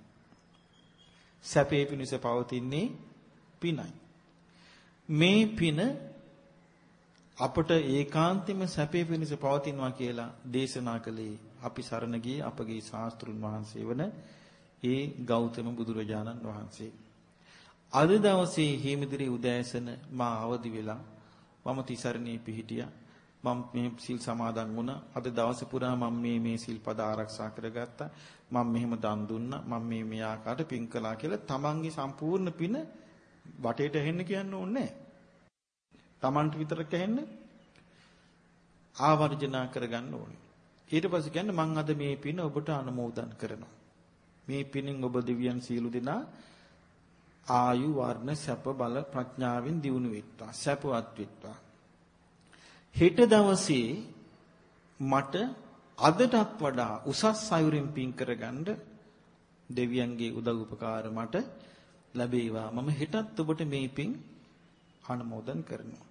සැපේ පිණිස පවතින්නේ පිනයි. මේ පින අපට ඒකාන්තෙම සැපේ පිණිස පවතිනවා කියලා දේශනා කළේ අපි සරණ ගියේ අපගේ ශාස්ත්‍රුන් වහන්සේ වන ඒ ගෞතම බුදුරජාණන් වහන්සේ. අද දවසේ හේමදිරි උදෑසන මා අවදි වෙලා මම තිසරණේ පිහිටියා. මම මේ සිල් සමාදන් වුණා. අද දවස පුරා මම මේ මේ සිල්පද ආරක්ෂා කරගත්තා. මම මෙහෙම දන් දුන්නා. මම මේ මේ ආකාරයට පින් කළා කියලා තමන්ගේ සම්පූර්ණ පින වටේට ඇහෙන්න කියන්න ඕනේ තමන්ට විතරක් ඇහෙන්න ආවර්ජනා කරගන්න ඕනේ. ඊට පස්සේ කියන්නේ මම අද මේ පින ඔබට අනුමෝදන් කරනවා. මේ පිනෙන් ඔබ දෙවියන් සියලු දෙනා ආයු වර්ණ සැප බල ප්‍රඥාවෙන් දියුණු වෙත්වා. සැපවත් වෙත්වා. හෙට දවසේ මට අදටත් වඩා උසස් අයුරින් පින් කරගන්න දෙවියන්ගේ උදව් උපකාර මට ලැබේවා. මම හෙටත් ඔබට මේ පින් අනුමෝදන් කරනවා.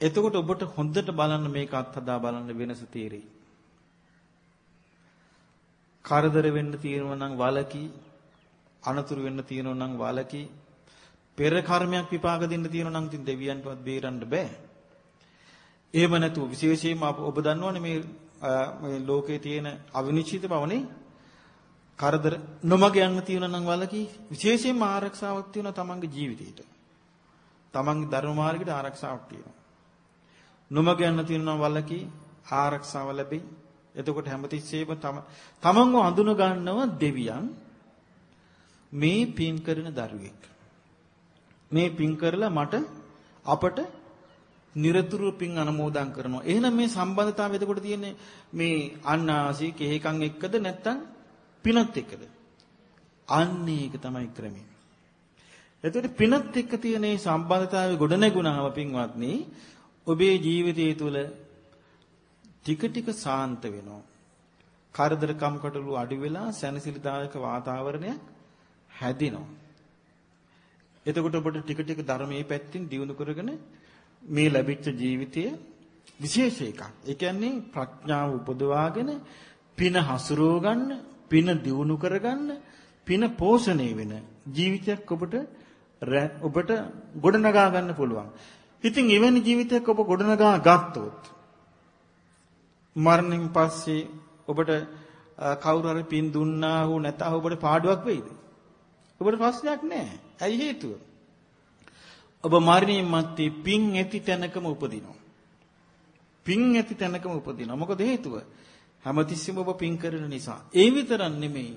එතකොට ඔබට හොඳට බලන්න මේක අත්හදා බලන්න වෙනස තේරෙයි. කරදර වෙන්න තියෙනවා නම් වලකී අනතුරු වෙන්න තියෙනවා නම් වලකී පෙර කර්මයක් විපාක දෙන්න තියෙනවා නම් ඉතින් දෙවියන්ටවත් බේරන්න බෑ. එහෙම නැතුව විශේෂයෙන්ම ඔබ දන්නවනේ මේ මේ ලෝකේ තියෙන අවිනිශ්චිත බවනේ කරදර නොමග යන්න තියෙන නම් වලකී විශේෂයෙන්ම ආරක්ෂාවක් තියෙනවා තමන්ගේ ජීවිතේට. තමන්ගේ ධර්ම මාර්ගයට ආරක්ෂාවක් තියෙනවා. නොමග යන්න තියෙන නම් වලකී ආරක්ෂාව ලැබෙයි. එතකොට හැමතිස්සෙම තම තමන්ව අඳුන ගන්නව දෙවියන් මේ පින් කරන දරුවෙක්. මේ පින් කරලා මට අපට নিরතුරු පින් අනුමෝදන් කරනවා. එහෙනම් මේ සම්බන්ධතාවය එතකොට තියෙන්නේ මේ අන්නාසී කෙහෙකන් එක්කද නැත්නම් පිනත් එක්කද? අන්න ඒක තමයි ක්‍රමය. එතකොට පිනත් එක්ක තියෙන මේ සම්බන්ධතාවය ගොඩනැගුණාම පින්වත්නි ඔබේ ජීවිතය තුළ ටික ටික සාන්ත වෙනවා. කරදර කම්කටොළු අඩු වෙලා සැනසිලිදායක වාතාවරණයක් හැදෙනවා. එතකොට ඔබට ටික ටික ධර්මයේ පැත්තෙන් දියුණු කරගෙන මේ ලැබිච්ච ජීවිතය විශේෂ එකක්. ඒ කියන්නේ ප්‍රඥාව උපදවාගෙන පින හසුරව ගන්න, පින දියුණු කරගන්න, පින පෝෂණය වෙන ජීවිතයක් ඔබට ඔබට ගොඩනගා ගන්න පුළුවන්. ඉතින් එවැනි ජීවිතයක් ඔබ ගොඩනගා ගත්තොත් මරණයෙන් පස්සේ ඔබට කවුරු හරි පින් දුන්නා හෝ නැතා ඔබට පාඩුවක් වෙයිද? ඔබට ප්‍රශ්නයක් නැහැ. ඇයි හේතුව? ඔබ මරණින් මත්තේ පින් ඇති තැනකම උපදිනවා. පින් ඇති තැනකම උපදිනවා. මොකද හේතුව? හැමතිස්සෙම ඔබ පින් කරන නිසා. ඒ විතරක් නෙමෙයි.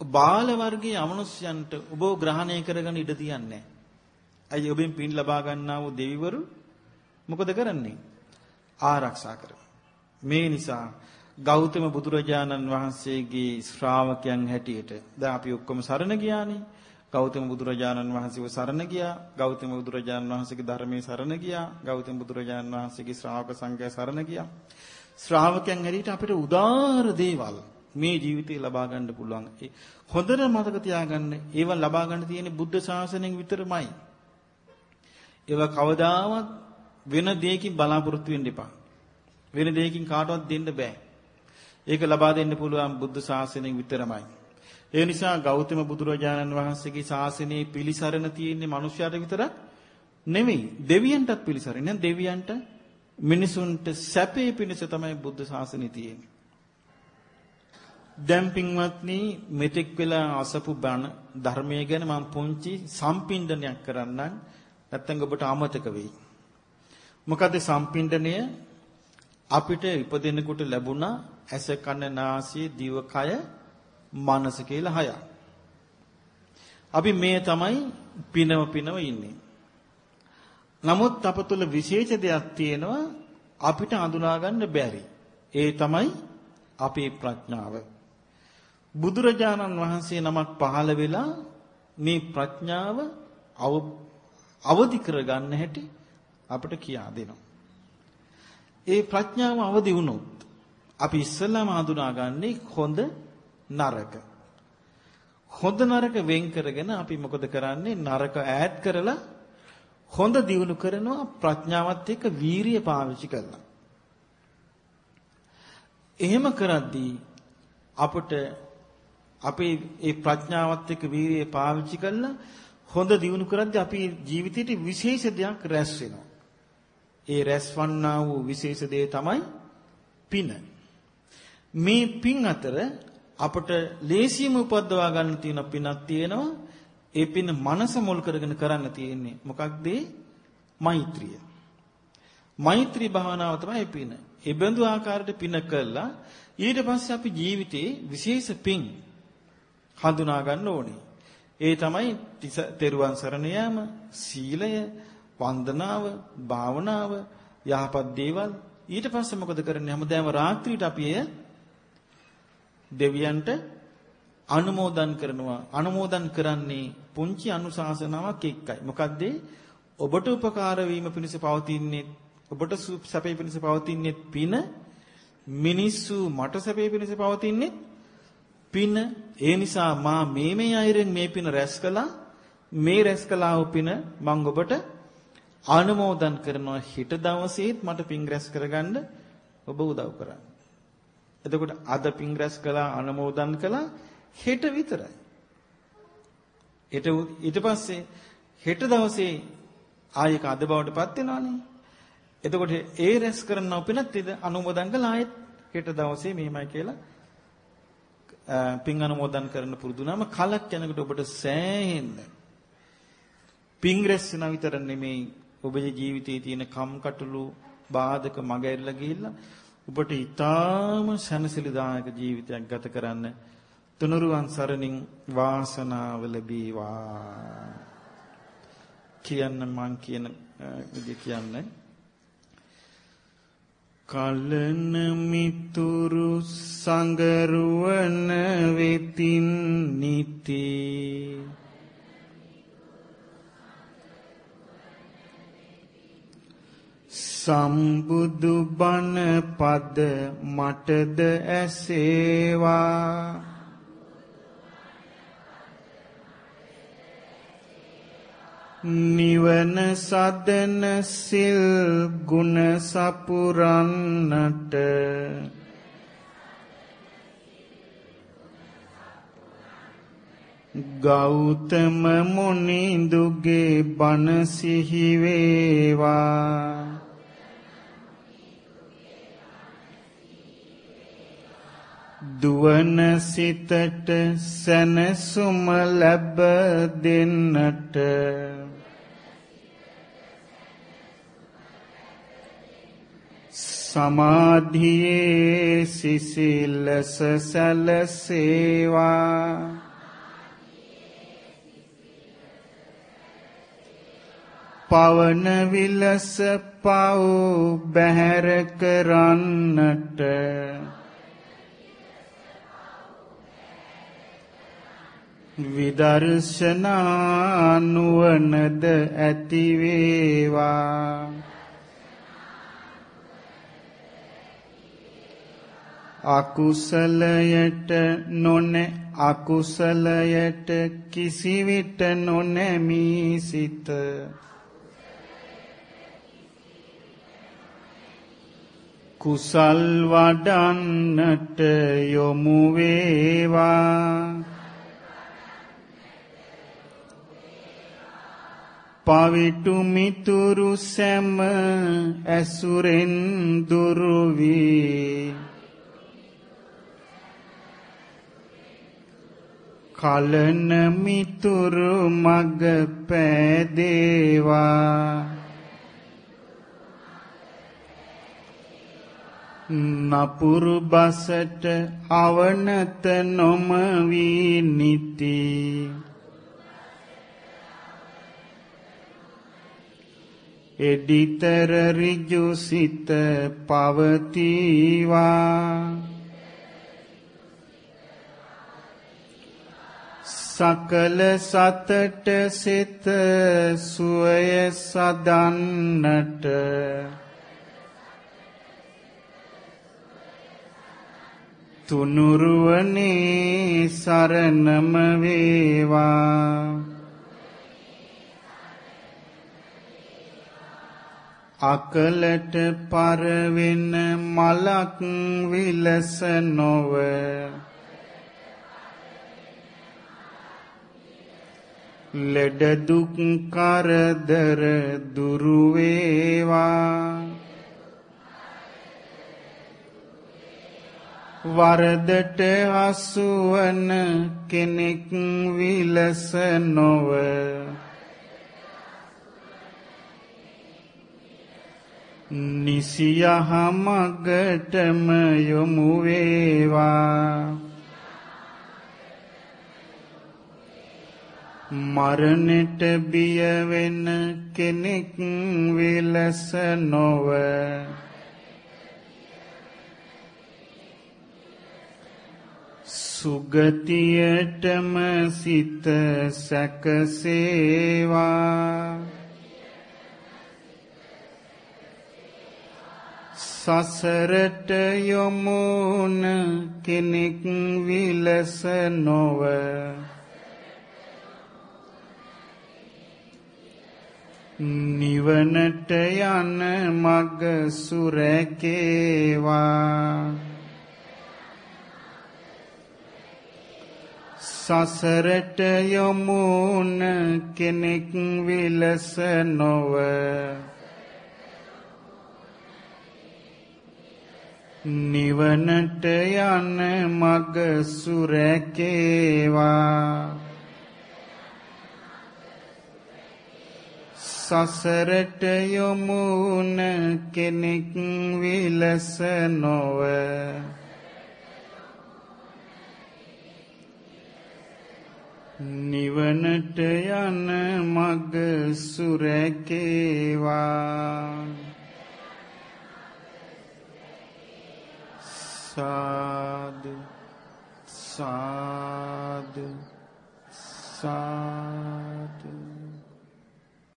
බාල වර්ගයේ අමනුෂ්‍යයන්ට ඔබ ග්‍රහණය කරගෙන ඉඩ තියන්නේ නැහැ. අයි ඔබෙන් පින් ලබා ගන්නා වූ දෙවිවරු මොකද කරන්නේ? ආරක්ෂා කරනවා. මේ නිසා ගෞතම බුදුරජාණන් වහන්සේගේ ශ්‍රාවකයන් හැටියට දැන් අපි ඔක්කොම සරණ ගියානේ. ගෞතම බුදුරජාණන් වහන්සේව සරණ ගියා. ගෞතම බුදුරජාණන් වහන්සේගේ ධර්මයේ සරණ ගියා. ගෞතම බුදුරජාණන් වහන්සේගේ ශ්‍රාවක සංඝයා සරණ ගියා. ශ්‍රාවකයන් හැටියට අපිට උදාාර දේවල් මේ ජීවිතේ ලබා ගන්න පුළුවන්. හොඳට මතක තියාගන්න ඒව ලබා ගන්න තියෙන්නේ බුද්ධ ශාසනයෙන් විතරමයි. ඒව කවදාවත් වෙන දෙයකින් බලාපොරොත්තු වෙන්න එපා. වෙන දෙයකින් කාටවත් දෙන්න බෑ. ඒක ලබා දෙන්න පුළුවන් බුද්ධ ශාසනයෙන් විතරමයි. ඒ නිසා ගෞතම බුදුරජාණන් වහන්සේගේ ශාසනයේ පිළිසරණ තියෙන්නේ මිනිස්යාට විතරක් නෙමෙයි දෙවියන්ටත් පිළිසරණ. නේද දෙවියන්ට මිනිසුන්ට සැපේ පිණිස තමයි බුද්ධ ශාසනය තියෙන්නේ. දැන් පින්වත්නි මෙතෙක් වෙලා අසපු බණ ධර්මයේ ගැන මම පුංචි සම්පින්ඩනයක් කරන්නම් නැත්නම් ඔබට අමතක වෙයි. මොකද සම්පින්ඩනය අපිට ඉපදෙනකොට ලැබුණා ඇස කන නාසය දිව කය මනස කියලා හයක්. අපි මේ තමයි පිනව පිනව ඉන්නේ. නමුත් අප තුළ විශේෂ දෙයක් තියෙනවා අපිට අඳුනා ගන්න බැරි. ඒ තමයි අපේ ප්‍රඥාව. බුදුරජාණන් වහන්සේ නමක් පහළ වෙලා මේ ප්‍රඥාව අවදි කරගන්න හැටි අපිට කියා දෙනවා. ඒ ප්‍රඥාව අවදි වුණොත් අපි ඉස්සෙල්ලාම හඳුනාගන්නේ හොඳ නරක. හොඳ නරක වෙන් කරගෙන අපි මොකද කරන්නේ නරක ඈඩ් කරලා හොඳ දියුණු කරනවා ප්‍රඥාවත් එක්ක වීරිය පාවිච්චි කරලා. එහෙම කරද්දී අපට අපේ ඒ ප්‍රඥාවත් එක්ක වීරිය පාවිච්චි කරලා හොඳ දියුණු කරද්දී අපේ ජීවිතේට විශේෂ දෙයක් රැස් වෙනවා. ඒ රැස්වන්නා වූ විශේෂ දේ තමයි පින. මේ පින් අතර අපට ලේසියම උපද්දවා ගන්න තියෙන පිනක් තියෙනවා. ඒ පින මනස මුල් කරගෙන කරන්න තියෙන්නේ. මොකක්ද මෛත්‍රිය. මෛත්‍රී භාවනාව තමයි පින. ඒ බඳු ආකාරයට පින කළා ඊට පස්සේ අපි ජීවිතේ විශේෂ පින් හඳුනා ගන්න ඕනේ. ඒ තමයි තෙරුවන් සරණ යාම, සීලය, වන්දනාව, භාවනාව, යහපත් දේවල්. ඊට පස්සේ මොකද කරන්නේ? හැමදාම රාත්‍රියට අපි එය දෙවියන්ට අනුමෝදන් කරනවා. අනුමෝදන් කරන්නේ පුංචි අනුශාසනාවක් එක්කයි. මොකද්ද? ඔබට උපකාර වීම පිණිස පවතින්නේ ඔබට සැපේ පිණිස පවතින්නේ පින මිනිස්සු මට සැපේ පිණිස පවතින්නේ පින ඒ නිසා මා මේ මේ අයරෙන් මේ පින රැස් කළා මේ රැස් කළා වූ පින මම ඔබට අනුමෝදන් කරනවා හිට දවසේත් මට පින් රැස් කරගන්න ඔබ උදව් කරන්න. එතකොට අද පින් රැස් කළා අනුමෝදන් කළා හෙට විතරයි. හෙට ඊට පස්සේ හෙට දවසේ ආයක අද බවට පත් වෙනවනේ. එතකොට ඒ රැස් කරනව පිනත් ඉද අනුමෝදන් කළා ආයෙත් හෙට දවසේ මෙහෙමයි කියලා පින් අනුමෝදන් කරන්න පුරුදු වුණාම කලක් යනකොට ඔබට සෑහෙන්න පින් රැස් වෙන විතර නෙමෙයි ඔබේ ජීවිතයේ තියෙන කම්කටොළු බාධක මගහැරලා ගිහිල්ලා ඔබට ඊටාම සැනසෙලිදායක ජීවිතයක් ගත කරන්න තුනුරුවන් සරණින් වාසනාව ලැබේවා. කියන්න මං කියන විදිහ කියන්නේ. කලන මිතුරු සංගරුවන වෙතින් නිති. සම්බුදු බණ පද මටද ඇසේවා? නිවන සදන සිල් ගුණ සපුරන්නට ගෞතම මුනිඳුගේ බණ සිහි වේවා. දුවන සිතට සැනසුම ලැබ දෙන්නට සමාධියේ සිසිලස සැලසේවා. පවන විලස පව් බැහැර කරන්නට විදර්ශනා නුවණද ඇති වේවා අකුසලයට නොනැ අකුසලයට කිසිවිට නොනැමී සිත. කුසල් වඩන්නට යොමු වේවා. පවිටු මිතුරු සැම ඇසුරෙන් දුරු වී කලන මිතුරු මග පෑදේවා. නපුරු බසට අවනත නොම වී නිති. එඩිතර ඍජු සිත පවතිවා. සකල සතට සිත සුවය සදන්නට. තුනුරුවනේ සරණම වේවා. අකලට පරවෙන මලක් විලස නොව ලෙඩ දුක් කරදර දුරු වේවා. වරදට හසුවන කෙනෙක් විලස නොව නිසියහමගටම යොමු වේවා. මරණට බිය වෙන කෙනෙක් විලස නොව සුගතියටම සිත සැකසේවා. සසරට යොමුන කෙනෙක් විලස නොව නිවනට යන මග සුරැකේවා. සසරට යොමුන කෙනෙක් විලස නොව නිවනට යන මග සුරැකේවා. සසරට යොමුන කෙනෙක් විලස නොව නිවනට යන මග සුරැකේවා. සාදු සාදු සා